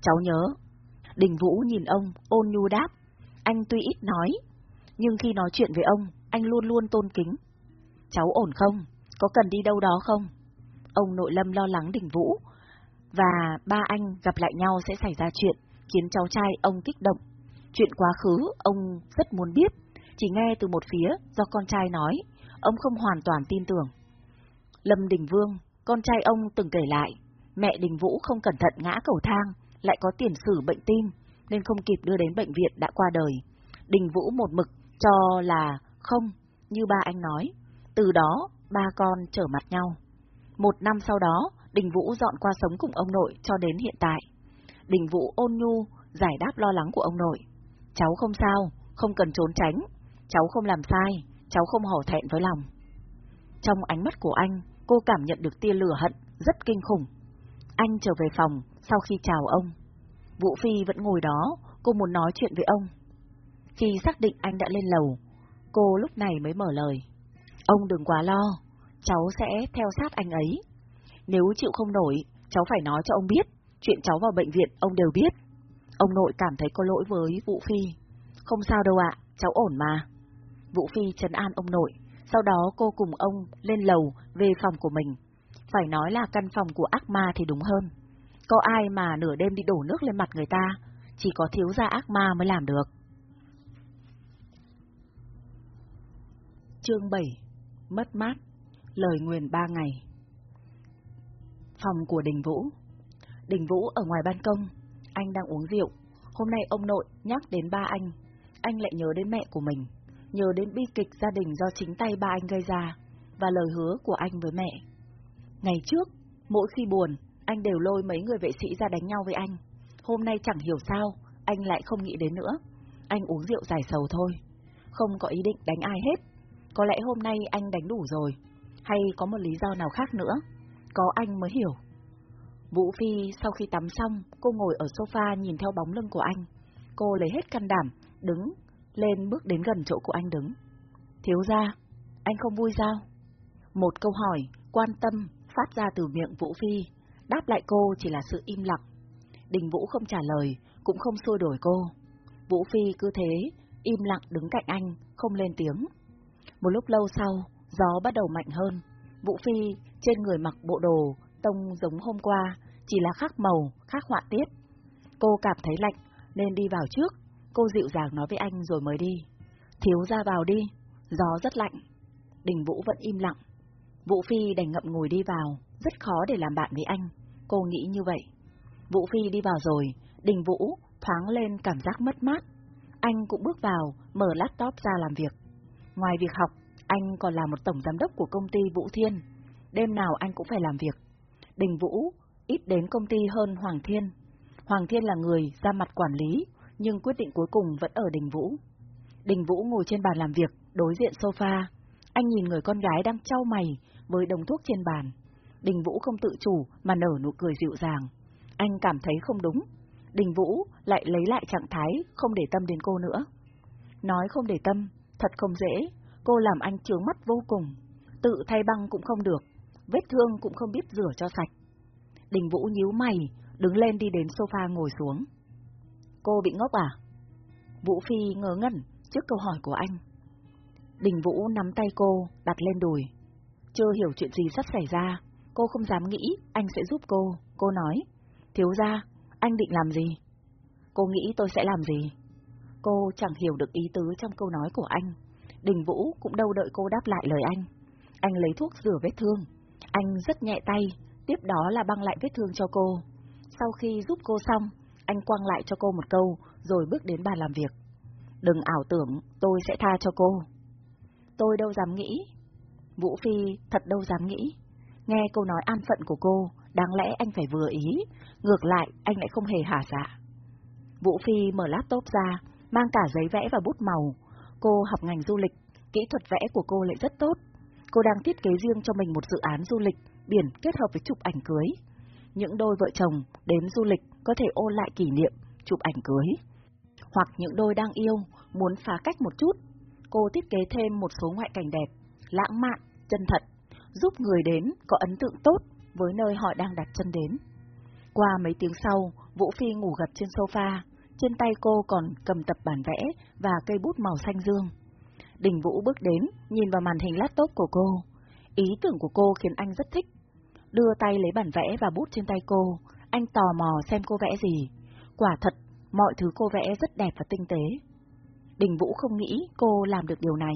S1: Cháu nhớ. Đình Vũ nhìn ông, ôn nhu đáp. Anh tuy ít nói, nhưng khi nói chuyện với ông, anh luôn luôn tôn kính. Cháu ổn không? Có cần đi đâu đó không? Ông nội lâm lo lắng Đình Vũ, và ba anh gặp lại nhau sẽ xảy ra chuyện, khiến cháu trai ông kích động. Chuyện quá khứ, ông rất muốn biết, chỉ nghe từ một phía do con trai nói, ông không hoàn toàn tin tưởng. Lâm Đình Vương, con trai ông từng kể lại, mẹ Đình Vũ không cẩn thận ngã cầu thang, lại có tiền sử bệnh tim, nên không kịp đưa đến bệnh viện đã qua đời. Đình Vũ một mực cho là không, như ba anh nói. Từ đó, ba con trở mặt nhau. Một năm sau đó, Đình Vũ dọn qua sống cùng ông nội cho đến hiện tại. Đình Vũ ôn nhu, giải đáp lo lắng của ông nội. Cháu không sao, không cần trốn tránh. Cháu không làm sai, cháu không hổ thẹn với lòng. Trong ánh mắt của anh, cô cảm nhận được tia lửa hận rất kinh khủng. Anh trở về phòng sau khi chào ông. Vũ Phi vẫn ngồi đó, cô muốn nói chuyện với ông. Khi xác định anh đã lên lầu, cô lúc này mới mở lời. Ông đừng quá lo, cháu sẽ theo sát anh ấy. Nếu chịu không nổi, cháu phải nói cho ông biết, chuyện cháu vào bệnh viện ông đều biết. Ông nội cảm thấy có lỗi với Vũ Phi. Không sao đâu ạ, cháu ổn mà. Vũ Phi trấn an ông nội, sau đó cô cùng ông lên lầu về phòng của mình. Phải nói là căn phòng của ác ma thì đúng hơn. Có ai mà nửa đêm đi đổ nước lên mặt người ta, chỉ có thiếu gia ác ma mới làm được. Chương 7 Mất mát Lời nguyền ba ngày Phòng của Đình Vũ Đình Vũ ở ngoài ban công, anh đang uống rượu. Hôm nay ông nội nhắc đến ba anh, anh lại nhớ đến mẹ của mình, nhớ đến bi kịch gia đình do chính tay ba anh gây ra, và lời hứa của anh với mẹ. Ngày trước, mỗi khi buồn, anh đều lôi mấy người vệ sĩ ra đánh nhau với anh. Hôm nay chẳng hiểu sao, anh lại không nghĩ đến nữa. Anh uống rượu giải sầu thôi. không có ý định đánh ai hết. Có lẽ hôm nay anh đánh đủ rồi, hay có một lý do nào khác nữa, có anh mới hiểu. Vũ Phi sau khi tắm xong, cô ngồi ở sofa nhìn theo bóng lưng của anh. Cô lấy hết can đảm, đứng, lên bước đến gần chỗ của anh đứng. Thiếu ra, anh không vui sao? Một câu hỏi, quan tâm, phát ra từ miệng Vũ Phi, đáp lại cô chỉ là sự im lặng. Đình Vũ không trả lời, cũng không xua đổi cô. Vũ Phi cứ thế, im lặng đứng cạnh anh, không lên tiếng. Một lúc lâu sau, gió bắt đầu mạnh hơn. Vũ Phi trên người mặc bộ đồ, tông giống hôm qua, chỉ là khác màu, khác họa tiết. Cô cảm thấy lạnh, nên đi vào trước. Cô dịu dàng nói với anh rồi mới đi. Thiếu ra vào đi, gió rất lạnh. Đình Vũ vẫn im lặng. Vũ Phi đành ngậm ngùi đi vào, rất khó để làm bạn với anh. Cô nghĩ như vậy. Vũ Phi đi vào rồi, Đình Vũ thoáng lên cảm giác mất mát. Anh cũng bước vào, mở laptop ra làm việc. Ngoài việc học, anh còn là một tổng giám đốc của công ty Vũ Thiên. Đêm nào anh cũng phải làm việc. Đình Vũ ít đến công ty hơn Hoàng Thiên. Hoàng Thiên là người ra mặt quản lý, nhưng quyết định cuối cùng vẫn ở Đình Vũ. Đình Vũ ngồi trên bàn làm việc, đối diện sofa. Anh nhìn người con gái đang trao mày với đồng thuốc trên bàn. Đình Vũ không tự chủ mà nở nụ cười dịu dàng. Anh cảm thấy không đúng. Đình Vũ lại lấy lại trạng thái không để tâm đến cô nữa. Nói không để tâm, thật không dễ, cô làm anh trướng mắt vô cùng. Tự thay băng cũng không được, vết thương cũng không biết rửa cho sạch. Đình Vũ nhíu mày, đứng lên đi đến sofa ngồi xuống. Cô bị ngốc à? Vũ Phi ngớ ngẩn trước câu hỏi của anh. Đình Vũ nắm tay cô, đặt lên đùi. Chưa hiểu chuyện gì sắp xảy ra, cô không dám nghĩ anh sẽ giúp cô. Cô nói, thiếu ra, anh định làm gì? Cô nghĩ tôi sẽ làm gì? Cô chẳng hiểu được ý tứ trong câu nói của anh. Đình Vũ cũng đâu đợi cô đáp lại lời anh. Anh lấy thuốc rửa vết thương. Anh rất nhẹ tay, tiếp đó là băng lại vết thương cho cô. Sau khi giúp cô xong, anh quăng lại cho cô một câu, rồi bước đến bàn làm việc. Đừng ảo tưởng tôi sẽ tha cho cô. Tôi đâu dám nghĩ. Vũ Phi thật đâu dám nghĩ. Nghe câu nói an phận của cô, đáng lẽ anh phải vừa ý, ngược lại anh lại không hề hả dạ. Vũ Phi mở laptop ra, mang cả giấy vẽ và bút màu. Cô học ngành du lịch, kỹ thuật vẽ của cô lại rất tốt. Cô đang thiết kế riêng cho mình một dự án du lịch, biển kết hợp với chụp ảnh cưới. Những đôi vợ chồng đến du lịch có thể ôn lại kỷ niệm, chụp ảnh cưới. Hoặc những đôi đang yêu, muốn phá cách một chút, cô thiết kế thêm một số ngoại cảnh đẹp, lãng mạn, chân thật, giúp người đến có ấn tượng tốt với nơi họ đang đặt chân đến. Qua mấy tiếng sau, Vũ Phi ngủ gật trên sofa, trên tay cô còn cầm tập bản vẽ và cây bút màu xanh dương. Đình Vũ bước đến, nhìn vào màn hình laptop của cô. Ý tưởng của cô khiến anh rất thích. Đưa tay lấy bản vẽ và bút trên tay cô, anh tò mò xem cô vẽ gì. Quả thật, mọi thứ cô vẽ rất đẹp và tinh tế. Đình Vũ không nghĩ cô làm được điều này.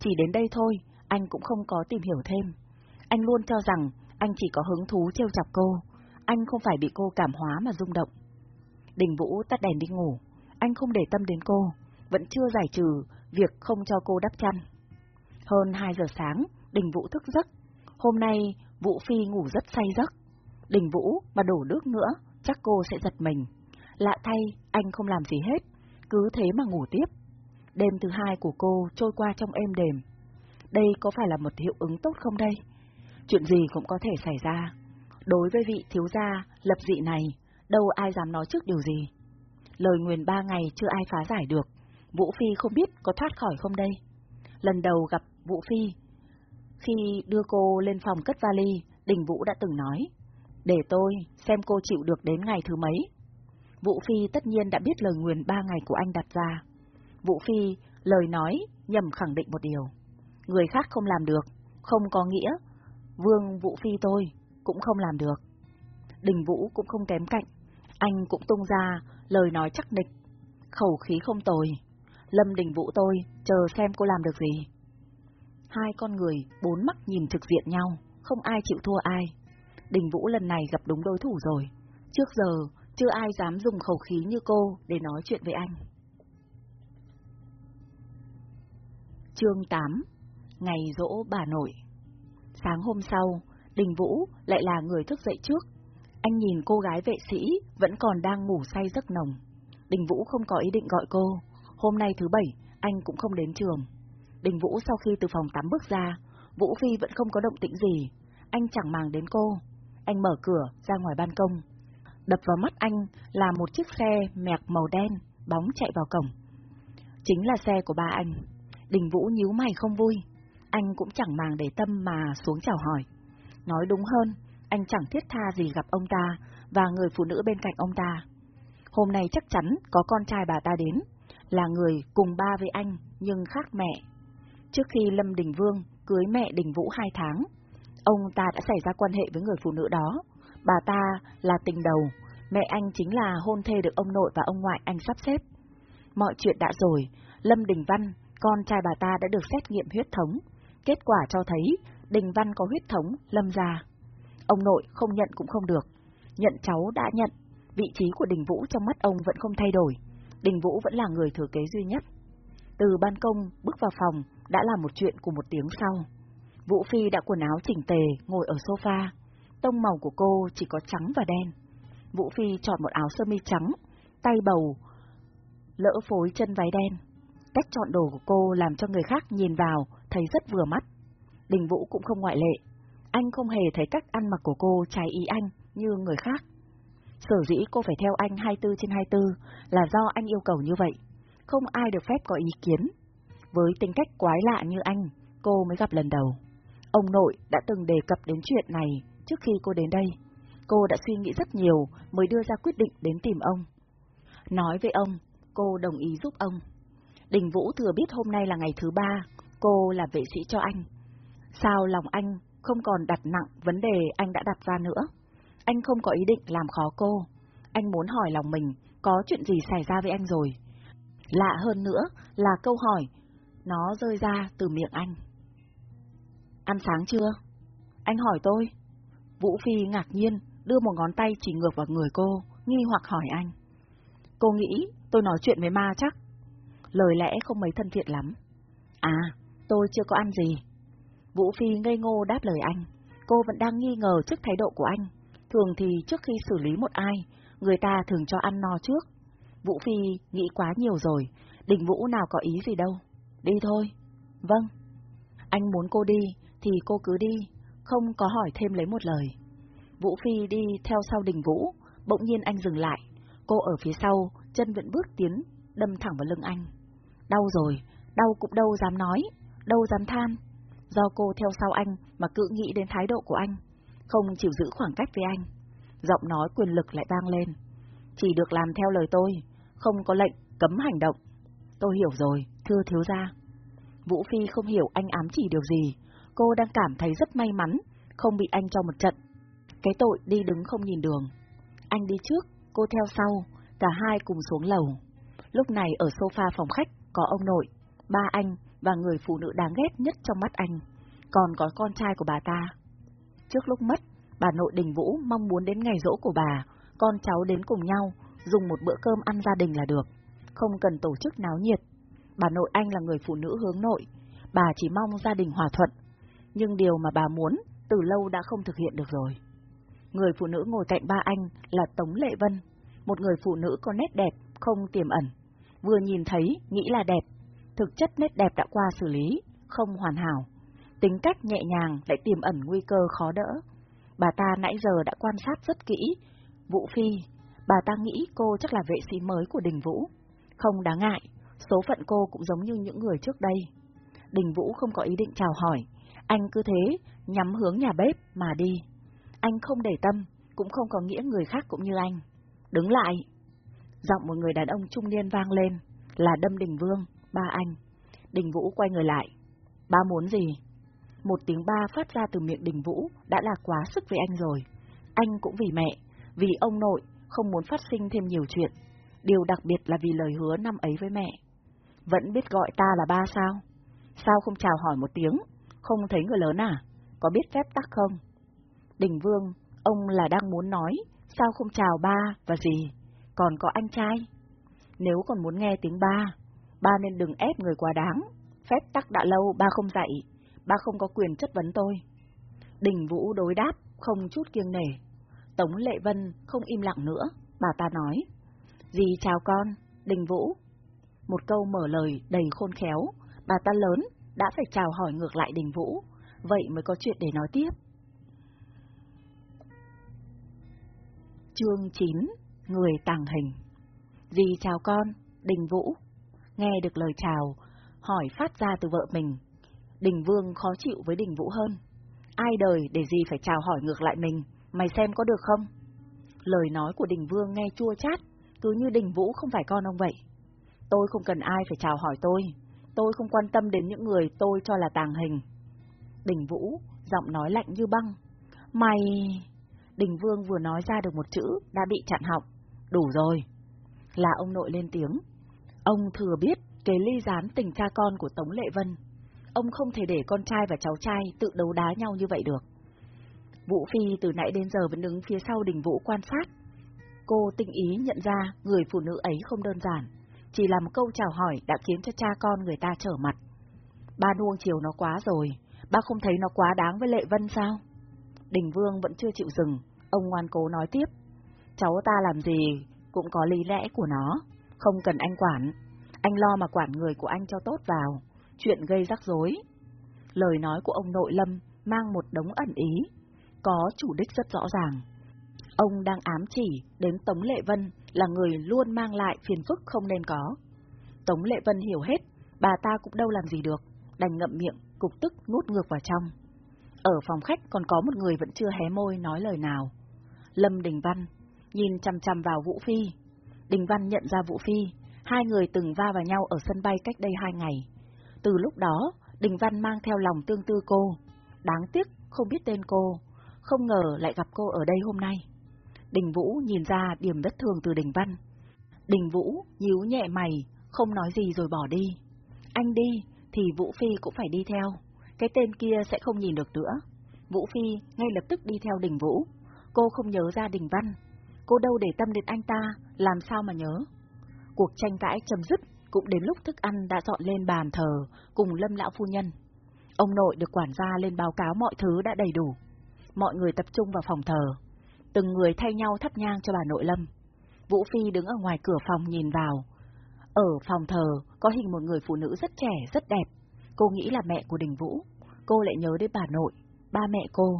S1: Chỉ đến đây thôi, anh cũng không có tìm hiểu thêm. Anh luôn cho rằng anh chỉ có hứng thú trêu chọc cô. Anh không phải bị cô cảm hóa mà rung động. Đình Vũ tắt đèn đi ngủ. Anh không để tâm đến cô, vẫn chưa giải trừ việc không cho cô đắp chăn. Hơn 2 giờ sáng, Đình Vũ thức giấc. Hôm nay, Vũ Phi ngủ rất say giấc. Đình Vũ mà đổ nước nữa, chắc cô sẽ giật mình. Lạ thay, anh không làm gì hết, cứ thế mà ngủ tiếp. Đêm thứ hai của cô trôi qua trong êm đềm. Đây có phải là một hiệu ứng tốt không đây? Chuyện gì cũng có thể xảy ra. Đối với vị thiếu gia lập dị này, đâu ai dám nói trước điều gì. Lời nguyền ba ngày chưa ai phá giải được, Vũ Phi không biết có thoát khỏi không đây. Lần đầu gặp Vũ Phi, khi đưa cô lên phòng cất vali, Đình Vũ đã từng nói, để tôi xem cô chịu được đến ngày thứ mấy. Vũ Phi tất nhiên đã biết lời nguyền ba ngày của anh đặt ra. Vũ Phi lời nói nhầm khẳng định một điều. Người khác không làm được, không có nghĩa. Vương Vũ Phi tôi cũng không làm được. Đình Vũ cũng không kém cạnh. Anh cũng tung ra lời nói chắc nịch. Khẩu khí không tồi. Lâm Đình Vũ tôi chờ xem cô làm được gì. Hai con người bốn mắt nhìn trực diện nhau, không ai chịu thua ai. Đình Vũ lần này gặp đúng đối thủ rồi. Trước giờ, chưa ai dám dùng khẩu khí như cô để nói chuyện với anh. Chương 8 Ngày dỗ bà nội Sáng hôm sau, Đình Vũ lại là người thức dậy trước. Anh nhìn cô gái vệ sĩ vẫn còn đang ngủ say giấc nồng. Đình Vũ không có ý định gọi cô. Hôm nay thứ bảy, anh cũng không đến trường. Đình Vũ sau khi từ phòng tắm bước ra, Vũ Phi vẫn không có động tĩnh gì. Anh chẳng màng đến cô. Anh mở cửa ra ngoài ban công. Đập vào mắt anh là một chiếc xe mẹc màu đen, bóng chạy vào cổng. Chính là xe của ba anh. Đình Vũ nhíu mày không vui. Anh cũng chẳng màng để tâm mà xuống chào hỏi. Nói đúng hơn, anh chẳng thiết tha gì gặp ông ta và người phụ nữ bên cạnh ông ta. Hôm nay chắc chắn có con trai bà ta đến, là người cùng ba với anh nhưng khác mẹ. Trước khi Lâm Đình Vương cưới mẹ Đình Vũ hai tháng, ông ta đã xảy ra quan hệ với người phụ nữ đó. Bà ta là tình đầu, mẹ anh chính là hôn thê được ông nội và ông ngoại anh sắp xếp. Mọi chuyện đã rồi, Lâm Đình Văn, con trai bà ta đã được xét nghiệm huyết thống. Kết quả cho thấy Đình Văn có huyết thống Lâm gia. Ông nội không nhận cũng không được. Nhận cháu đã nhận, vị trí của Đình Vũ trong mắt ông vẫn không thay đổi. Đình Vũ vẫn là người thừa kế duy nhất. Từ ban công bước vào phòng đã là một chuyện của một tiếng sau. Vũ Phi đã quần áo chỉnh tề, ngồi ở sofa. Tông màu của cô chỉ có trắng và đen. Vũ Phi chọn một áo sơ mi trắng, tay bầu, lỡ phối chân váy đen. Cách chọn đồ của cô làm cho người khác nhìn vào thấy rất vừa mắt. Đình Vũ cũng không ngoại lệ. Anh không hề thấy cách ăn mặc của cô trái ý anh như người khác. Sở dĩ cô phải theo anh 24 trên 24 là do anh yêu cầu như vậy. Không ai được phép có ý kiến. Với tính cách quái lạ như anh, cô mới gặp lần đầu. Ông nội đã từng đề cập đến chuyện này trước khi cô đến đây. Cô đã suy nghĩ rất nhiều mới đưa ra quyết định đến tìm ông. Nói với ông, cô đồng ý giúp ông. Đình Vũ thừa biết hôm nay là ngày thứ ba, cô là vệ sĩ cho anh. Sao lòng anh không còn đặt nặng vấn đề anh đã đặt ra nữa? Anh không có ý định làm khó cô. Anh muốn hỏi lòng mình có chuyện gì xảy ra với anh rồi. Lạ hơn nữa là câu hỏi, nó rơi ra từ miệng anh. Ăn sáng chưa? Anh hỏi tôi. Vũ Phi ngạc nhiên, đưa một ngón tay chỉ ngược vào người cô, nghi hoặc hỏi anh. Cô nghĩ tôi nói chuyện với ma chắc? Lời lẽ không mấy thân thiện lắm. À, tôi chưa có ăn gì. Vũ Phi ngây ngô đáp lời anh. Cô vẫn đang nghi ngờ trước thái độ của anh. Thường thì trước khi xử lý một ai, người ta thường cho ăn no trước. Vũ Phi nghĩ quá nhiều rồi, đình Vũ nào có ý gì đâu. Đi thôi. Vâng. Anh muốn cô đi, thì cô cứ đi, không có hỏi thêm lấy một lời. Vũ Phi đi theo sau đình Vũ, bỗng nhiên anh dừng lại. Cô ở phía sau, chân vẫn bước tiến, đâm thẳng vào lưng anh. Đau rồi, đau cũng đâu dám nói, đâu dám than. Do cô theo sau anh mà cứ nghĩ đến thái độ của anh, không chịu giữ khoảng cách với anh. Giọng nói quyền lực lại vang lên. Chỉ được làm theo lời tôi, không có lệnh cấm hành động. Tôi hiểu rồi, thưa thiếu gia. Vũ Phi không hiểu anh ám chỉ điều gì, cô đang cảm thấy rất may mắn, không bị anh cho một trận. Cái tội đi đứng không nhìn đường. Anh đi trước, cô theo sau, cả hai cùng xuống lầu. Lúc này ở sofa phòng khách có ông nội, ba anh và người phụ nữ đáng ghét nhất trong mắt anh, còn có con trai của bà ta. Trước lúc mất, bà nội Đình Vũ mong muốn đến ngày rỗ của bà, con cháu đến cùng nhau, dùng một bữa cơm ăn gia đình là được, không cần tổ chức náo nhiệt. Bà nội anh là người phụ nữ hướng nội, bà chỉ mong gia đình hòa thuận, nhưng điều mà bà muốn từ lâu đã không thực hiện được rồi. Người phụ nữ ngồi cạnh ba anh là Tống Lệ Vân, một người phụ nữ có nét đẹp, không tiềm ẩn. Vừa nhìn thấy, nghĩ là đẹp, thực chất nét đẹp đã qua xử lý, không hoàn hảo. Tính cách nhẹ nhàng lại tiềm ẩn nguy cơ khó đỡ. Bà ta nãy giờ đã quan sát rất kỹ. Vũ Phi, bà ta nghĩ cô chắc là vệ sĩ mới của Đình Vũ. Không đáng ngại, số phận cô cũng giống như những người trước đây. Đình Vũ không có ý định chào hỏi, anh cứ thế, nhắm hướng nhà bếp mà đi. Anh không để tâm, cũng không có nghĩa người khác cũng như anh. Đứng lại! Giọng một người đàn ông trung niên vang lên, là Đâm Đình Vương, ba anh. Đình Vũ quay người lại. Ba muốn gì? Một tiếng ba phát ra từ miệng Đình Vũ đã là quá sức với anh rồi. Anh cũng vì mẹ, vì ông nội, không muốn phát sinh thêm nhiều chuyện. Điều đặc biệt là vì lời hứa năm ấy với mẹ. Vẫn biết gọi ta là ba sao? Sao không chào hỏi một tiếng? Không thấy người lớn à? Có biết phép tắc không? Đình Vương, ông là đang muốn nói, sao không chào ba và gì? Còn có anh trai? Nếu còn muốn nghe tiếng ba, ba nên đừng ép người quá đáng. Phép tắc đã lâu ba không dạy, ba không có quyền chất vấn tôi. Đình Vũ đối đáp, không chút kiêng nể. Tống Lệ Vân không im lặng nữa, bà ta nói. Dì chào con, Đình Vũ. Một câu mở lời đầy khôn khéo, bà ta lớn đã phải chào hỏi ngược lại Đình Vũ, vậy mới có chuyện để nói tiếp. Chương 9 Người tàng hình Dì chào con, Đình Vũ. Nghe được lời chào, hỏi phát ra từ vợ mình. Đình Vương khó chịu với Đình Vũ hơn. Ai đời để gì phải chào hỏi ngược lại mình, mày xem có được không? Lời nói của Đình Vương nghe chua chát, cứ như Đình Vũ không phải con ông vậy. Tôi không cần ai phải chào hỏi tôi, tôi không quan tâm đến những người tôi cho là tàng hình. Đình Vũ, giọng nói lạnh như băng. Mày... Đình Vương vừa nói ra được một chữ, đã bị chặn họng. Đủ rồi. Là ông nội lên tiếng. Ông thừa biết kế ly gián tình cha con của Tống Lệ Vân. Ông không thể để con trai và cháu trai tự đấu đá nhau như vậy được. Vũ Phi từ nãy đến giờ vẫn đứng phía sau đình Vũ quan sát. Cô tinh ý nhận ra người phụ nữ ấy không đơn giản, chỉ là một câu chào hỏi đã khiến cho cha con người ta trở mặt. Ba nuông chiều nó quá rồi, ba không thấy nó quá đáng với Lệ Vân sao? Đình Vương vẫn chưa chịu dừng, ông ngoan cố nói tiếp. Cháu ta làm gì cũng có lý lẽ của nó, không cần anh quản. Anh lo mà quản người của anh cho tốt vào, chuyện gây rắc rối. Lời nói của ông nội Lâm mang một đống ẩn ý, có chủ đích rất rõ ràng. Ông đang ám chỉ đến Tống Lệ Vân là người luôn mang lại phiền phức không nên có. Tống Lệ Vân hiểu hết, bà ta cũng đâu làm gì được, đành ngậm miệng, cục tức nuốt ngược vào trong. Ở phòng khách còn có một người vẫn chưa hé môi nói lời nào. Lâm Đình Văn, nhìn chăm chăm vào Vũ Phi. Đình Văn nhận ra Vũ Phi, hai người từng va vào nhau ở sân bay cách đây hai ngày. Từ lúc đó, Đình Văn mang theo lòng tương tư cô. Đáng tiếc, không biết tên cô, không ngờ lại gặp cô ở đây hôm nay. Đình Vũ nhìn ra điểm bất thường từ Đình Văn. Đình Vũ nhíu nhẹ mày, không nói gì rồi bỏ đi. Anh đi, thì Vũ Phi cũng phải đi theo. Cái tên kia sẽ không nhìn được nữa. Vũ Phi ngay lập tức đi theo Đình Vũ. Cô không nhớ ra Đình Văn. Cô đâu để tâm đến anh ta, làm sao mà nhớ. Cuộc tranh cãi chấm dứt, cũng đến lúc thức ăn đã dọn lên bàn thờ cùng Lâm Lão Phu Nhân. Ông nội được quản gia lên báo cáo mọi thứ đã đầy đủ. Mọi người tập trung vào phòng thờ. Từng người thay nhau thắp nhang cho bà nội Lâm. Vũ Phi đứng ở ngoài cửa phòng nhìn vào. Ở phòng thờ có hình một người phụ nữ rất trẻ, rất đẹp. Cô nghĩ là mẹ của Đình Vũ. Cô lại nhớ đến bà nội, ba mẹ cô.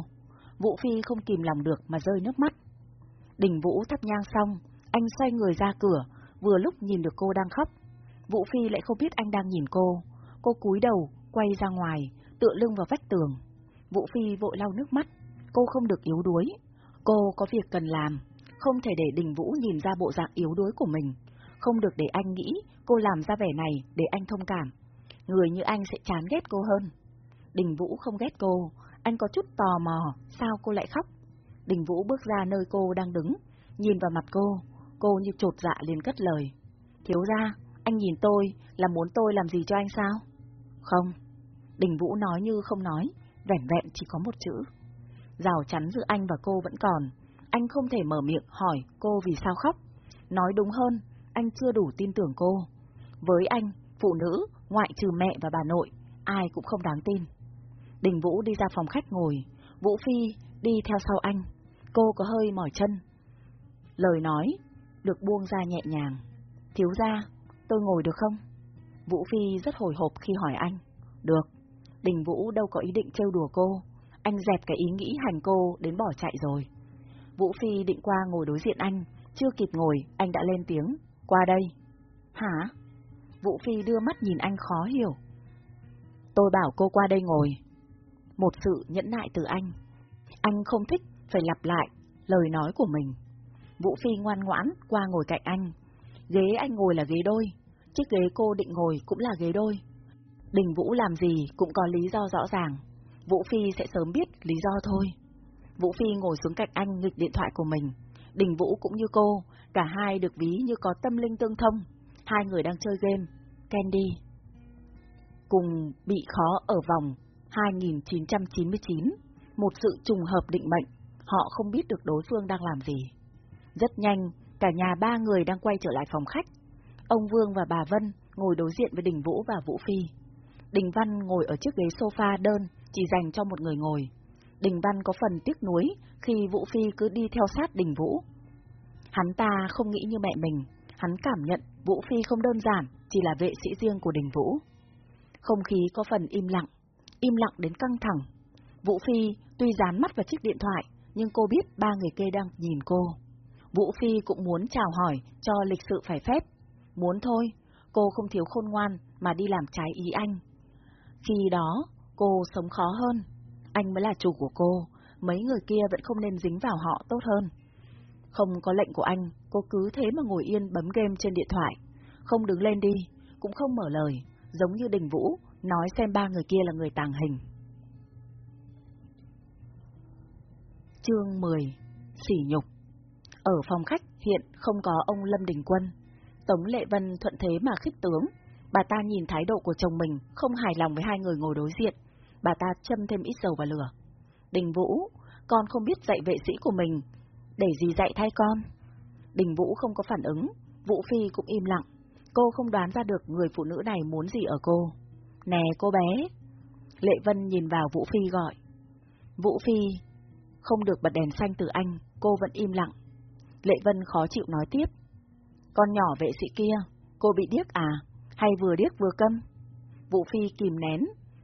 S1: Vũ Phi không kìm lòng được mà rơi nước mắt. Đình Vũ thắp nhang xong, anh xoay người ra cửa, vừa lúc nhìn được cô đang khóc. Vũ Phi lại không biết anh đang nhìn cô. Cô cúi đầu, quay ra ngoài, tựa lưng vào vách tường. Vũ Phi vội lau nước mắt. Cô không được yếu đuối. Cô có việc cần làm. Không thể để Đình Vũ nhìn ra bộ dạng yếu đuối của mình. Không được để anh nghĩ cô làm ra vẻ này để anh thông cảm. Người như anh sẽ chán ghét cô hơn. Đình Vũ không ghét cô. Anh có chút tò mò, sao cô lại khóc? Đình Vũ bước ra nơi cô đang đứng, nhìn vào mặt cô. Cô như trột dạ liền cất lời. Thiếu ra, anh nhìn tôi là muốn tôi làm gì cho anh sao? Không. Đình Vũ nói như không nói, vẻn vẹn chỉ có một chữ. Rào chắn giữa anh và cô vẫn còn. Anh không thể mở miệng hỏi cô vì sao khóc. Nói đúng hơn, anh chưa đủ tin tưởng cô. Với anh, phụ nữ, ngoại trừ mẹ và bà nội, ai cũng không đáng tin. Đình Vũ đi ra phòng khách ngồi, Vũ Phi đi theo sau anh. Cô có hơi mỏi chân. Lời nói được buông ra nhẹ nhàng. Thiếu ra, tôi ngồi được không? Vũ Phi rất hồi hộp khi hỏi anh. Được. Đình Vũ đâu có ý định trêu đùa cô. Anh dẹp cái ý nghĩ hành cô đến bỏ chạy rồi. Vũ Phi định qua ngồi đối diện anh. Chưa kịp ngồi, anh đã lên tiếng. Qua đây. Hả? Vũ Phi đưa mắt nhìn anh khó hiểu. Tôi bảo cô qua đây ngồi. Một sự nhẫn nại từ anh. Anh không thích phải lặp lại lời nói của mình. Vũ Phi ngoan ngoãn qua ngồi cạnh anh. Ghế anh ngồi là ghế đôi, chiếc ghế cô định ngồi cũng là ghế đôi. Đình Vũ làm gì cũng có lý do rõ ràng. Vũ Phi sẽ sớm biết lý do thôi. Vũ Phi ngồi xuống cạnh anh nghịch điện thoại của mình. Đình Vũ cũng như cô, cả hai được ví như có tâm linh tương thông. Hai người đang chơi game, Candy. Cùng bị khó ở vòng 2999, một sự trùng hợp định mệnh, họ không biết được đối phương đang làm gì. Rất nhanh, cả nhà ba người đang quay trở lại phòng khách. Ông Vương và bà Vân ngồi đối diện với Đình Vũ và Vũ Phi. Đình Văn ngồi ở chiếc ghế sofa đơn, chỉ dành cho một người ngồi. Đình Văn có phần tiếc nuối khi Vũ Phi cứ đi theo sát Đình Vũ. Hắn ta không nghĩ như mẹ mình, hắn cảm nhận Vũ Phi không đơn giản, chỉ là vệ sĩ riêng của đình Vũ. Không khí có phần im lặng, im lặng đến căng thẳng. Vũ Phi tuy dán mắt vào chiếc điện thoại, nhưng cô biết ba người kia đang nhìn cô. Vũ Phi cũng muốn chào hỏi cho lịch sự phải phép. Muốn thôi, cô không thiếu khôn ngoan mà đi làm trái ý anh. Khi đó, cô sống khó hơn. Anh mới là chủ của cô, mấy người kia vẫn không nên dính vào họ tốt hơn. Không có lệnh của anh, cô cứ thế mà ngồi yên bấm game trên điện thoại. Không đứng lên đi, cũng không mở lời, giống như Đình Vũ, nói xem ba người kia là người tàng hình. Chương 10 Sỉ nhục Ở phòng khách hiện không có ông Lâm Đình Quân. Tống Lệ Vân thuận thế mà khích tướng. Bà ta nhìn thái độ của chồng mình không hài lòng với hai người ngồi đối diện. Bà ta châm thêm ít dầu vào lửa. Đình Vũ, con không biết dạy vệ sĩ của mình. Để gì dạy thay con? Đình Vũ không có phản ứng, Vũ Phi cũng im lặng. Cô không đoán ra được người phụ nữ này muốn gì ở cô. Nè cô bé! Lệ Vân nhìn vào Vũ Phi gọi. Vũ Phi, không được bật đèn xanh từ anh, cô vẫn im lặng. Lệ Vân khó chịu nói tiếp. Con nhỏ vệ sĩ kia, cô bị điếc à? Hay vừa điếc vừa câm? Vũ Phi kìm nén,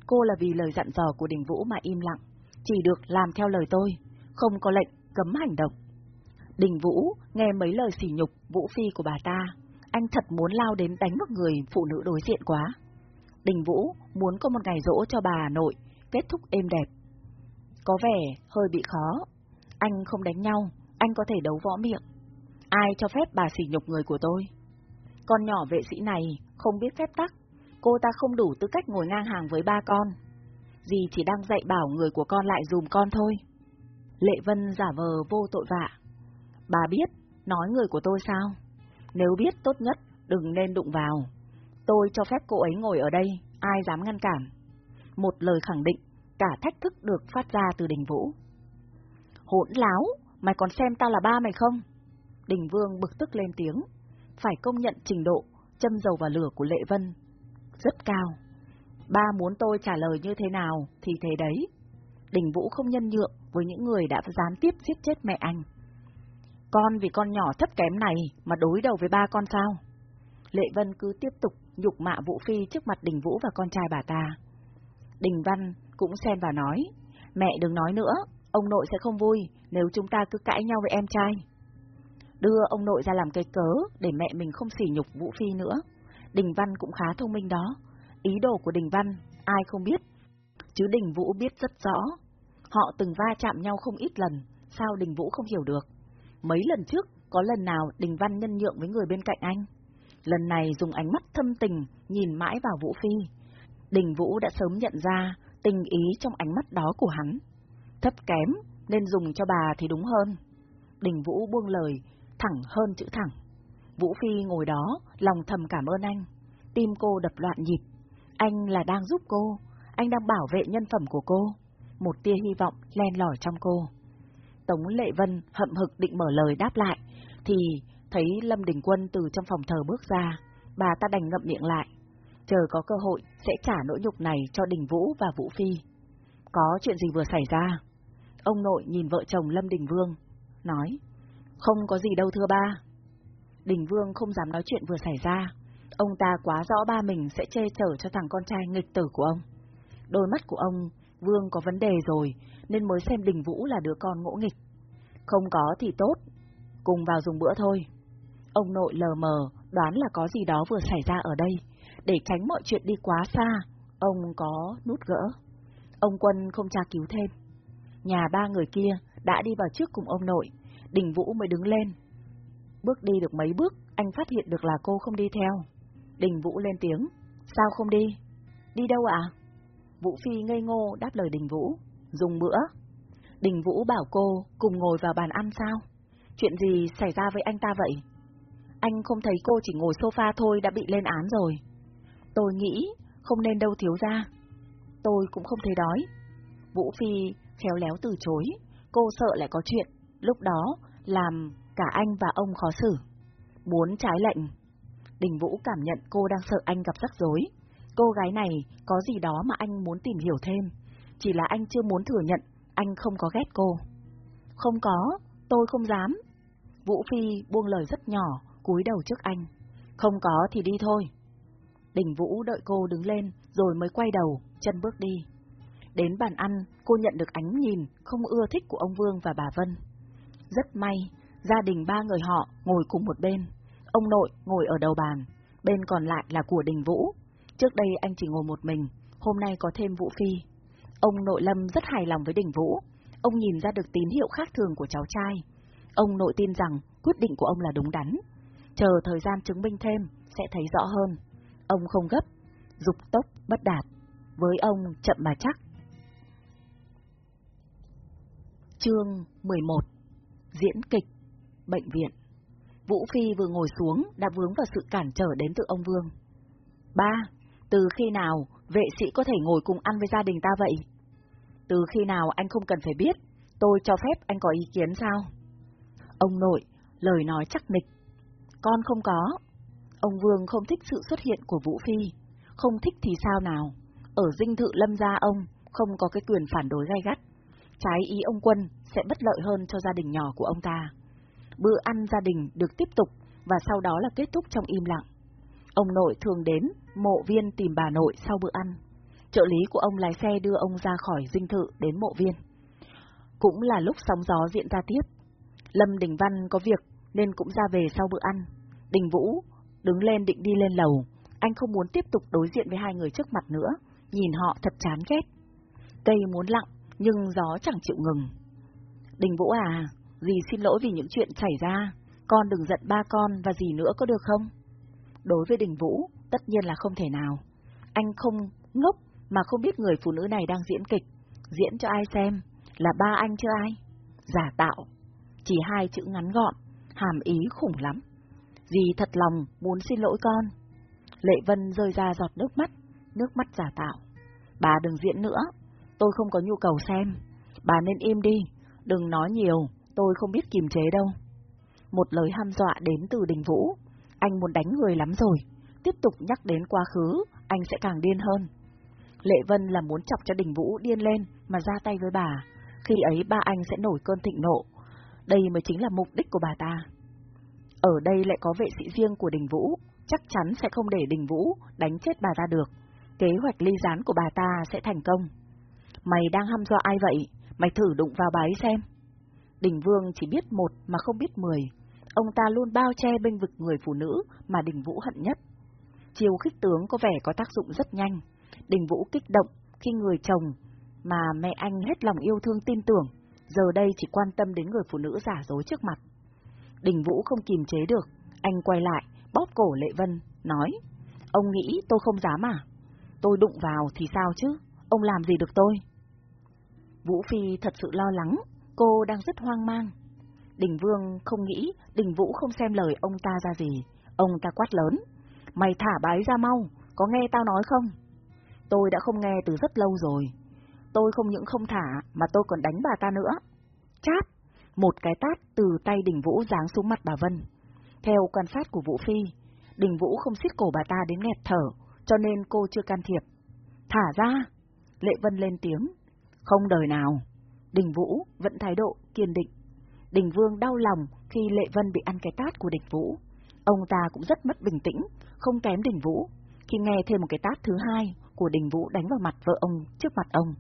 S1: cô là vì lời dặn dò của Đình Vũ mà im lặng, chỉ được làm theo lời tôi, không có lệnh cấm hành động. Đình Vũ nghe mấy lời sỉ nhục Vũ Phi của bà ta, anh thật muốn lao đến đánh một người phụ nữ đối diện quá. Đình Vũ muốn có một ngày rỗ cho bà nội, kết thúc êm đẹp. Có vẻ hơi bị khó. Anh không đánh nhau, anh có thể đấu võ miệng. Ai cho phép bà sỉ nhục người của tôi? Con nhỏ vệ sĩ này không biết phép tắc, cô ta không đủ tư cách ngồi ngang hàng với ba con. Dì chỉ đang dạy bảo người của con lại dùm con thôi. Lệ Vân giả vờ vô tội vạ. Bà biết, nói người của tôi sao? Nếu biết tốt nhất, đừng nên đụng vào. Tôi cho phép cô ấy ngồi ở đây, ai dám ngăn cản. Một lời khẳng định, cả thách thức được phát ra từ đình vũ. Hỗn láo, mày còn xem tao là ba mày không? Đình Vương bực tức lên tiếng, phải công nhận trình độ, châm dầu vào lửa của Lệ Vân. Rất cao. Ba muốn tôi trả lời như thế nào thì thế đấy. Đình Vũ không nhân nhượng với những người đã gián tiếp giết chết mẹ anh. Con vì con nhỏ thấp kém này mà đối đầu với ba con sao? Lệ Vân cứ tiếp tục nhục mạ Vũ Phi trước mặt Đình Vũ và con trai bà ta. Đình Văn cũng xen vào nói, mẹ đừng nói nữa, ông nội sẽ không vui nếu chúng ta cứ cãi nhau với em trai. Đưa ông nội ra làm cây cớ để mẹ mình không sỉ nhục Vũ Phi nữa. Đình Văn cũng khá thông minh đó. Ý đồ của Đình Văn, ai không biết. Chứ Đình Vũ biết rất rõ. Họ từng va chạm nhau không ít lần, sao Đình Vũ không hiểu được. Mấy lần trước, có lần nào Đình Văn nhân nhượng với người bên cạnh anh? Lần này dùng ánh mắt thâm tình, nhìn mãi vào Vũ Phi. Đình Vũ đã sớm nhận ra tình ý trong ánh mắt đó của hắn. Thấp kém, nên dùng cho bà thì đúng hơn. Đình Vũ buông lời, thẳng hơn chữ thẳng. Vũ Phi ngồi đó, lòng thầm cảm ơn anh. Tim cô đập loạn nhịp. Anh là đang giúp cô, anh đang bảo vệ nhân phẩm của cô. Một tia hy vọng len lỏi trong cô. Tống Lệ Vân hậm hực định mở lời đáp lại, thì thấy Lâm Đình Quân từ trong phòng thờ bước ra, bà ta đành ngậm miệng lại, chờ có cơ hội sẽ trả nỗi nhục này cho Đình Vũ và Vũ Phi. Có chuyện gì vừa xảy ra? Ông nội nhìn vợ chồng Lâm Đình Vương, nói, không có gì đâu thưa ba. Đình Vương không dám nói chuyện vừa xảy ra, ông ta quá rõ ba mình sẽ che chở cho thằng con trai nghịch tử của ông. Đôi mắt của ông, Vương có vấn đề rồi, nên mới xem Đình Vũ là đứa con ngỗ nghịch. Không có thì tốt, cùng vào dùng bữa thôi. Ông nội lờ mờ, đoán là có gì đó vừa xảy ra ở đây, để tránh mọi chuyện đi quá xa, ông có nút gỡ. Ông quân không tra cứu thêm. Nhà ba người kia đã đi vào trước cùng ông nội, Đình Vũ mới đứng lên. Bước đi được mấy bước, anh phát hiện được là cô không đi theo. Đình Vũ lên tiếng, sao không đi? Đi đâu ạ? Vũ Phi ngây ngô đáp lời Đình Vũ, dùng bữa. Đình Vũ bảo cô cùng ngồi vào bàn ăn sao? Chuyện gì xảy ra với anh ta vậy? Anh không thấy cô chỉ ngồi sofa thôi đã bị lên án rồi. Tôi nghĩ không nên đâu thiếu ra. Tôi cũng không thấy đói. Vũ Phi khéo léo từ chối, cô sợ lại có chuyện, lúc đó làm cả anh và ông khó xử. Muốn trái lệnh. Đình Vũ cảm nhận cô đang sợ anh gặp rắc rối. Cô gái này có gì đó mà anh muốn tìm hiểu thêm, chỉ là anh chưa muốn thừa nhận anh không có ghét cô. Không có, tôi không dám. Vũ Phi buông lời rất nhỏ, cúi đầu trước anh. Không có thì đi thôi. Đình Vũ đợi cô đứng lên rồi mới quay đầu, chân bước đi. Đến bàn ăn, cô nhận được ánh nhìn không ưa thích của ông Vương và bà Vân. Rất may, gia đình ba người họ ngồi cùng một bên. Ông nội ngồi ở đầu bàn, bên còn lại là của Đình Vũ. Trước đây anh chỉ ngồi một mình, hôm nay có thêm Vũ Phi. Ông nội Lâm rất hài lòng với Đình Vũ. Ông nhìn ra được tín hiệu khác thường của cháu trai. Ông nội tin rằng quyết định của ông là đúng đắn. Chờ thời gian chứng minh thêm, sẽ thấy rõ hơn. Ông không gấp, dục tốc bất đạt. Với ông chậm mà chắc. Chương 11 Diễn kịch Bệnh viện Vũ Phi vừa ngồi xuống đã vướng vào sự cản trở đến từ ông Vương. Ba, từ khi nào vệ sĩ có thể ngồi cùng ăn với gia đình ta vậy? Từ khi nào anh không cần phải biết, tôi cho phép anh có ý kiến sao? Ông nội, lời nói chắc nịch. Con không có. Ông Vương không thích sự xuất hiện của Vũ Phi. Không thích thì sao nào? Ở dinh thự lâm gia ông, không có cái quyền phản đối gay gắt. Trái ý ông quân sẽ bất lợi hơn cho gia đình nhỏ của ông ta. Bữa ăn gia đình được tiếp tục và sau đó là kết thúc trong im lặng. Ông nội thường đến mộ viên tìm bà nội sau bữa ăn. Trợ lý của ông lái xe đưa ông ra khỏi dinh thự đến mộ viên. Cũng là lúc sóng gió diễn ra tiếp. Lâm Đình Văn có việc nên cũng ra về sau bữa ăn. Đình Vũ đứng lên định đi lên lầu. Anh không muốn tiếp tục đối diện với hai người trước mặt nữa, nhìn họ thật chán ghét. Cây muốn lặng, nhưng gió chẳng chịu ngừng. Đình Vũ à, dì xin lỗi vì những chuyện xảy ra, con đừng giận ba con và dì nữa có được không? Đối với Đình Vũ, tất nhiên là không thể nào. Anh không ngốc mà không biết người phụ nữ này đang diễn kịch, diễn cho ai xem, là ba anh chứ ai? Giả tạo, chỉ hai chữ ngắn gọn, hàm ý khủng lắm. Dì thật lòng muốn xin lỗi con. Lệ Vân rơi ra giọt nước mắt, nước mắt giả tạo. Bà đừng diễn nữa, tôi không có nhu cầu xem. Bà nên im đi, đừng nói nhiều, tôi không biết kiềm chế đâu. Một lời ham dọa đến từ đình vũ. Anh muốn đánh người lắm rồi. Tiếp tục nhắc đến quá khứ, anh sẽ càng điên hơn. Lệ Vân là muốn chọc cho đình vũ điên lên mà ra tay với bà. Khi ấy ba anh sẽ nổi cơn thịnh nộ. Đây mới chính là mục đích của bà ta. Ở đây lại có vệ sĩ riêng của đình vũ, chắc chắn sẽ không để đình vũ đánh chết bà ta được. Kế hoạch ly gián của bà ta sẽ thành công. Mày đang hăm dọa ai vậy? Mày thử đụng vào bà ấy xem. Đình Vương chỉ biết một mà không biết mười. Ông ta luôn bao che bên vực người phụ nữ mà Đình Vũ hận nhất. Chiều khích tướng có vẻ có tác dụng rất nhanh. Đình Vũ kích động khi người chồng mà mẹ anh hết lòng yêu thương tin tưởng, giờ đây chỉ quan tâm đến người phụ nữ giả dối trước mặt. Đình Vũ không kìm chế được, anh quay lại, bóp cổ Lệ Vân, nói, ông nghĩ tôi không dám à? Tôi đụng vào thì sao chứ, ông làm gì được tôi? Vũ Phi thật sự lo lắng, cô đang rất hoang mang. Đình Vương không nghĩ Đình Vũ không xem lời ông ta ra gì, ông ta quát lớn. Mày thả bái ra mau, có nghe tao nói không? Tôi đã không nghe từ rất lâu rồi. Tôi không những không thả mà tôi còn đánh bà ta nữa. Chát! Một cái tát từ tay Đình Vũ giáng xuống mặt bà Vân. Theo quan sát của Vũ Phi, Đình Vũ không xiết cổ bà ta đến nghẹt thở, cho nên cô chưa can thiệp. Thả ra! Lệ Vân lên tiếng. Không đời nào. Đình Vũ vẫn thái độ kiên định. Đình Vương đau lòng khi Lệ Vân bị ăn cái tát của Đình Vũ. Ông ta cũng rất mất bình tĩnh, không kém Đình Vũ, khi nghe thêm một cái tát thứ hai của Đình Vũ đánh vào mặt vợ ông trước mặt ông.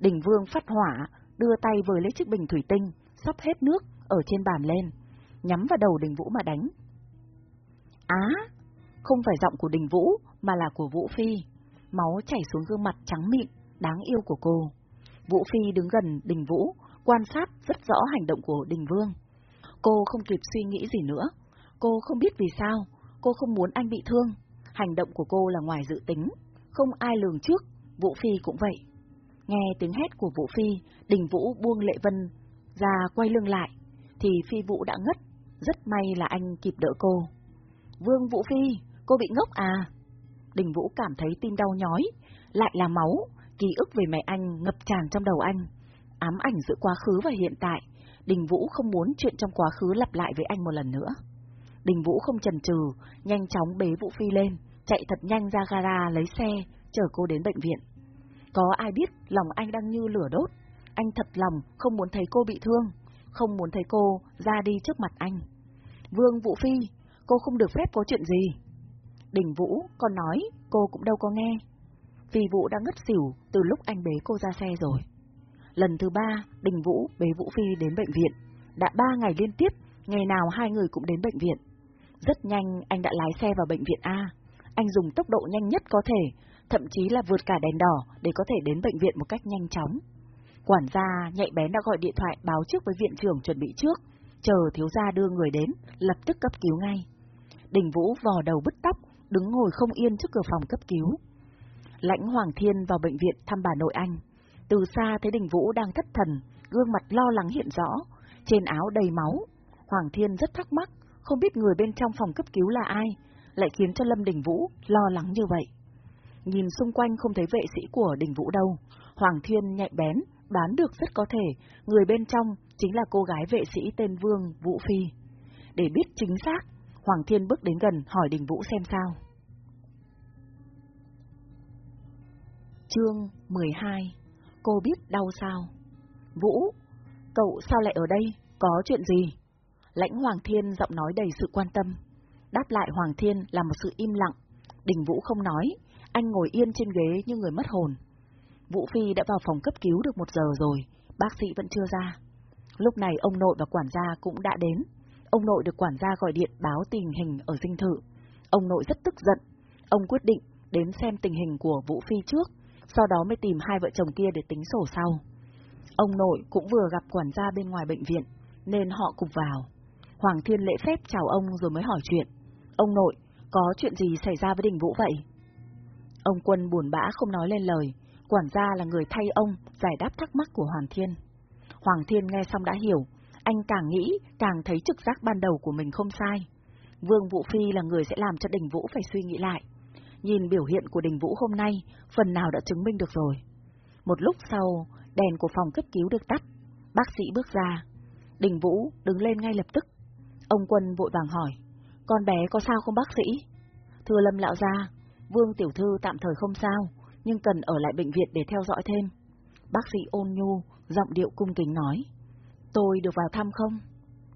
S1: Đình Vương phát hỏa, đưa tay với lấy chiếc bình thủy tinh, sắp hết nước ở trên bàn lên, nhắm vào đầu Đình Vũ mà đánh. Á, không phải giọng của Đình Vũ, mà là của Vũ Phi. Máu chảy xuống gương mặt trắng mịn, đáng yêu của cô. Vũ Phi đứng gần Đình Vũ, quan sát rất rõ hành động của Đình Vương. Cô không kịp suy nghĩ gì nữa. Cô không biết vì sao, cô không muốn anh bị thương. Hành động của cô là ngoài dự tính, không ai lường trước, Vũ Phi cũng vậy. Nghe tiếng hét của Vũ Phi, Đình Vũ buông Lệ Vân ra quay lưng lại, thì Phi Vũ đã ngất, rất may là anh kịp đỡ cô. Vương Vũ Phi, cô bị ngốc à? Đình Vũ cảm thấy tim đau nhói, lại là máu, ký ức về mẹ anh ngập tràn trong đầu anh. Ám ảnh giữa quá khứ và hiện tại, Đình Vũ không muốn chuyện trong quá khứ lặp lại với anh một lần nữa. Đình Vũ không chần chừ, nhanh chóng bế Vũ Phi lên, chạy thật nhanh ra gara lấy xe, chở cô đến bệnh viện. Có ai biết lòng anh đang như lửa đốt, anh thật lòng không muốn thấy cô bị thương, không muốn thấy cô ra đi trước mặt anh. Vương Vũ Phi, cô không được phép có chuyện gì. Đình Vũ còn nói cô cũng đâu có nghe. Vì Vũ đã ngất xỉu từ lúc anh bế cô ra xe rồi. Lần thứ ba, Đình Vũ bế Vũ Phi đến bệnh viện. Đã ba ngày liên tiếp, ngày nào hai người cũng đến bệnh viện. Rất nhanh anh đã lái xe vào bệnh viện A. Anh dùng tốc độ nhanh nhất có thể, thậm chí là vượt cả đèn đỏ để có thể đến bệnh viện một cách nhanh chóng. Quản gia nhạy bén đã gọi điện thoại báo trước với viện trưởng chuẩn bị trước, chờ thiếu gia đưa người đến, lập tức cấp cứu ngay. Đình Vũ vò đầu bứt tóc, đứng ngồi không yên trước cửa phòng cấp cứu. Lãnh Hoàng Thiên vào bệnh viện thăm bà nội anh. Từ xa thấy Đình Vũ đang thất thần, gương mặt lo lắng hiện rõ, trên áo đầy máu. Hoàng Thiên rất thắc mắc, không biết người bên trong phòng cấp cứu là ai, lại khiến cho Lâm Đình Vũ lo lắng như vậy. Nhìn xung quanh không thấy vệ sĩ của Đình Vũ đâu, Hoàng Thiên nhạy bén, đoán được rất có thể người bên trong chính là cô gái vệ sĩ tên Vương Vũ Phi. Để biết chính xác, Hoàng Thiên bước đến gần hỏi Đình Vũ xem sao. Chương 12 Cô biết đau sao? Vũ, cậu sao lại ở đây? Có chuyện gì? Lãnh Hoàng Thiên giọng nói đầy sự quan tâm. Đáp lại Hoàng Thiên là một sự im lặng. Đình Vũ không nói, anh ngồi yên trên ghế như người mất hồn. Vũ Phi đã vào phòng cấp cứu được một giờ rồi, bác sĩ vẫn chưa ra. Lúc này ông nội và quản gia cũng đã đến. Ông nội được quản gia gọi điện báo tình hình ở dinh thự. Ông nội rất tức giận. Ông quyết định đến xem tình hình của Vũ Phi trước, sau đó mới tìm hai vợ chồng kia để tính sổ sau. Ông nội cũng vừa gặp quản gia bên ngoài bệnh viện, nên họ cùng vào. Hoàng Thiên lễ phép chào ông rồi mới hỏi chuyện. Ông nội, có chuyện gì xảy ra với Đình Vũ vậy? Ông quân buồn bã không nói lên lời, quản gia là người thay ông giải đáp thắc mắc của Hoàng Thiên. Hoàng Thiên nghe xong đã hiểu, anh càng nghĩ càng thấy trực giác ban đầu của mình không sai. Vương Vũ Phi là người sẽ làm cho Đình Vũ phải suy nghĩ lại. Nhìn biểu hiện của Đình Vũ hôm nay, phần nào đã chứng minh được rồi. Một lúc sau, đèn của phòng cấp cứu được tắt, bác sĩ bước ra. Đình Vũ đứng lên ngay lập tức. Ông Quân vội vàng hỏi, con bé có sao không bác sĩ? Thưa Lâm Lão Gia, Vương Tiểu Thư tạm thời không sao, nhưng cần ở lại bệnh viện để theo dõi thêm. Bác sĩ ôn nhu, giọng điệu cung kính nói. Tôi được vào thăm không?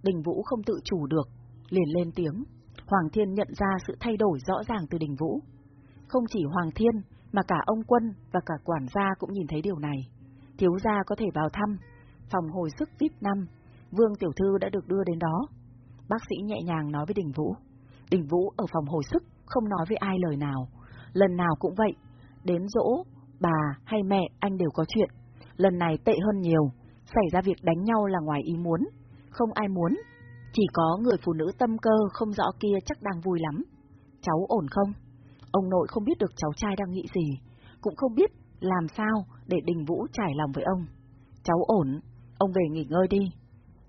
S1: Đình Vũ không tự chủ được, liền lên tiếng. Hoàng Thiên nhận ra sự thay đổi rõ ràng từ Đình Vũ. Không chỉ Hoàng Thiên, mà cả ông Quân và cả quản gia cũng nhìn thấy điều này. Thiếu gia có thể vào thăm, phòng hồi sức VIP 5, Vương Tiểu Thư đã được đưa đến đó. Bác sĩ nhẹ nhàng nói với Đình Vũ. Đình Vũ ở phòng hồi sức, không nói với ai lời nào. Lần nào cũng vậy, đến dỗ, bà hay mẹ anh đều có chuyện. Lần này tệ hơn nhiều, xảy ra việc đánh nhau là ngoài ý muốn. Không ai muốn, chỉ có người phụ nữ tâm cơ không rõ kia chắc đang vui lắm. Cháu ổn không? Ông nội không biết được cháu trai đang nghĩ gì, cũng không biết làm sao để Đình Vũ trải lòng với ông. Cháu ổn, ông về nghỉ ngơi đi.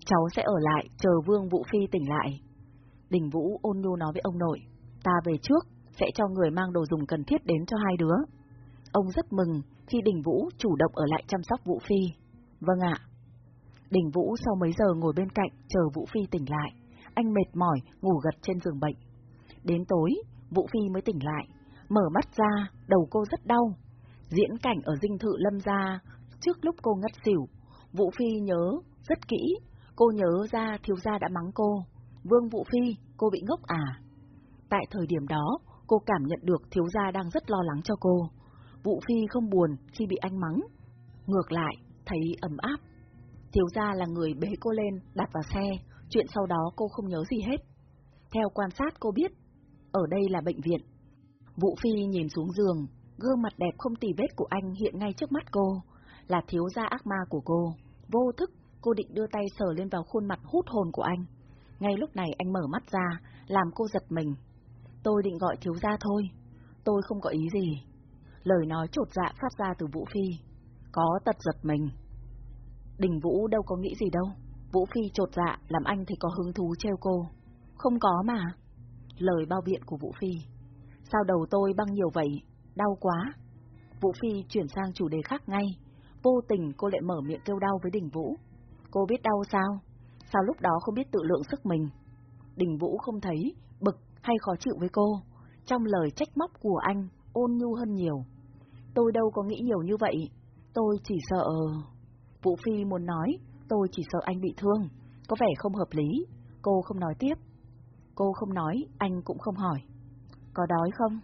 S1: Cháu sẽ ở lại chờ Vương Vũ Phi tỉnh lại. Đình Vũ ôn nhu nói với ông nội, ta về trước, sẽ cho người mang đồ dùng cần thiết đến cho hai đứa. Ông rất mừng khi Đình Vũ chủ động ở lại chăm sóc Vũ Phi. Vâng ạ. Đình Vũ sau mấy giờ ngồi bên cạnh chờ Vũ Phi tỉnh lại, anh mệt mỏi ngủ gật trên giường bệnh. Đến tối, Vũ Phi mới tỉnh lại, mở mắt ra, đầu cô rất đau. Diễn cảnh ở dinh thự lâm gia, trước lúc cô ngất xỉu, Vũ Phi nhớ rất kỹ, cô nhớ ra thiếu gia đã mắng cô. Vương Vũ Phi, cô bị ngốc à? Tại thời điểm đó, cô cảm nhận được thiếu gia đang rất lo lắng cho cô. Vũ Phi không buồn khi bị anh mắng. Ngược lại, thấy ấm áp. Thiếu gia là người bế cô lên, đặt vào xe, chuyện sau đó cô không nhớ gì hết. Theo quan sát cô biết, ở đây là bệnh viện. Vũ Phi nhìn xuống giường, gương mặt đẹp không tì vết của anh hiện ngay trước mắt cô, là thiếu gia ác ma của cô. Vô thức, cô định đưa tay sờ lên vào khuôn mặt hút hồn của anh. Ngay lúc này anh mở mắt ra, làm cô giật mình. Tôi định gọi thiếu gia thôi, tôi không có ý gì. Lời nói trột dạ phát ra từ Vũ Phi. Có tật giật mình. Đình Vũ đâu có nghĩ gì đâu. Vũ Phi trột dạ làm anh thì có hứng thú treo cô. Không có mà. Lời bao biện của Vũ Phi. Sao đầu tôi băng nhiều vậy? Đau quá. Vũ Phi chuyển sang chủ đề khác ngay. Vô tình cô lại mở miệng kêu đau với Đình Vũ. Cô biết đau sao? Sao lúc đó không biết tự lượng sức mình? Đình Vũ không thấy bực hay khó chịu với cô. Trong lời trách móc của anh, ôn nhu hơn nhiều. Tôi đâu có nghĩ nhiều như vậy. Tôi chỉ sợ... Vũ Phi muốn nói, tôi chỉ sợ anh bị thương. Có vẻ không hợp lý. Cô không nói tiếp. Cô không nói, anh cũng không hỏi. Có đói không?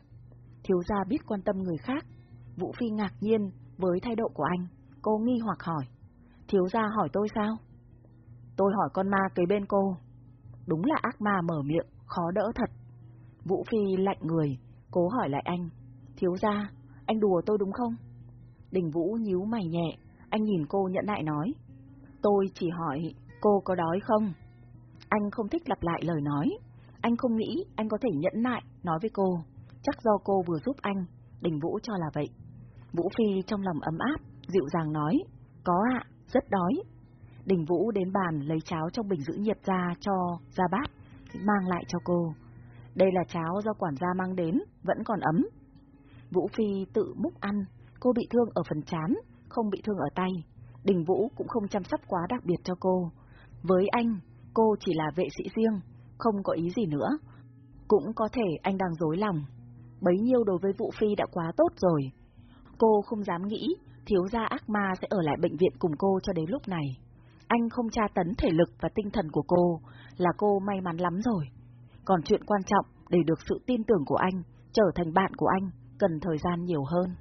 S1: thiếu gia biết quan tâm người khác. Vũ Phi ngạc nhiên với thái độ của anh, cô nghi hoặc hỏi. Thiếu gia hỏi tôi sao? Tôi hỏi con ma kế bên cô. Đúng là ác ma mở miệng, khó đỡ thật. Vũ Phi lạnh người, cố hỏi lại anh. Thiếu gia, anh đùa tôi đúng không? Đình Vũ nhíu mày nhẹ, anh nhìn cô nhẫn nại nói. Tôi chỉ hỏi, cô có đói không? Anh không thích lặp lại lời nói. Anh không nghĩ anh có thể nhẫn nại nói với cô. Chắc do cô vừa giúp anh, Đình Vũ cho là vậy. Vũ Phi trong lòng ấm áp, dịu dàng nói. Có ạ, rất đói. Đình Vũ đến bàn lấy cháo trong bình giữ nhiệt ra cho ra bát, mang lại cho cô. Đây là cháo do quản gia mang đến, vẫn còn ấm. Vũ Phi tự múc ăn, cô bị thương ở phần chán, không bị thương ở tay. Đình Vũ cũng không chăm sóc quá đặc biệt cho cô. Với anh, cô chỉ là vệ sĩ riêng, không có ý gì nữa. Cũng có thể anh đang dối lòng. Bấy nhiêu đối với Vũ Phi đã quá tốt rồi. Cô không dám nghĩ thiếu gia ác ma sẽ ở lại bệnh viện cùng cô cho đến lúc này. Anh không tra tấn thể lực và tinh thần của cô là cô may mắn lắm rồi. Còn chuyện quan trọng để được sự tin tưởng của anh, trở thành bạn của anh, cần thời gian nhiều hơn.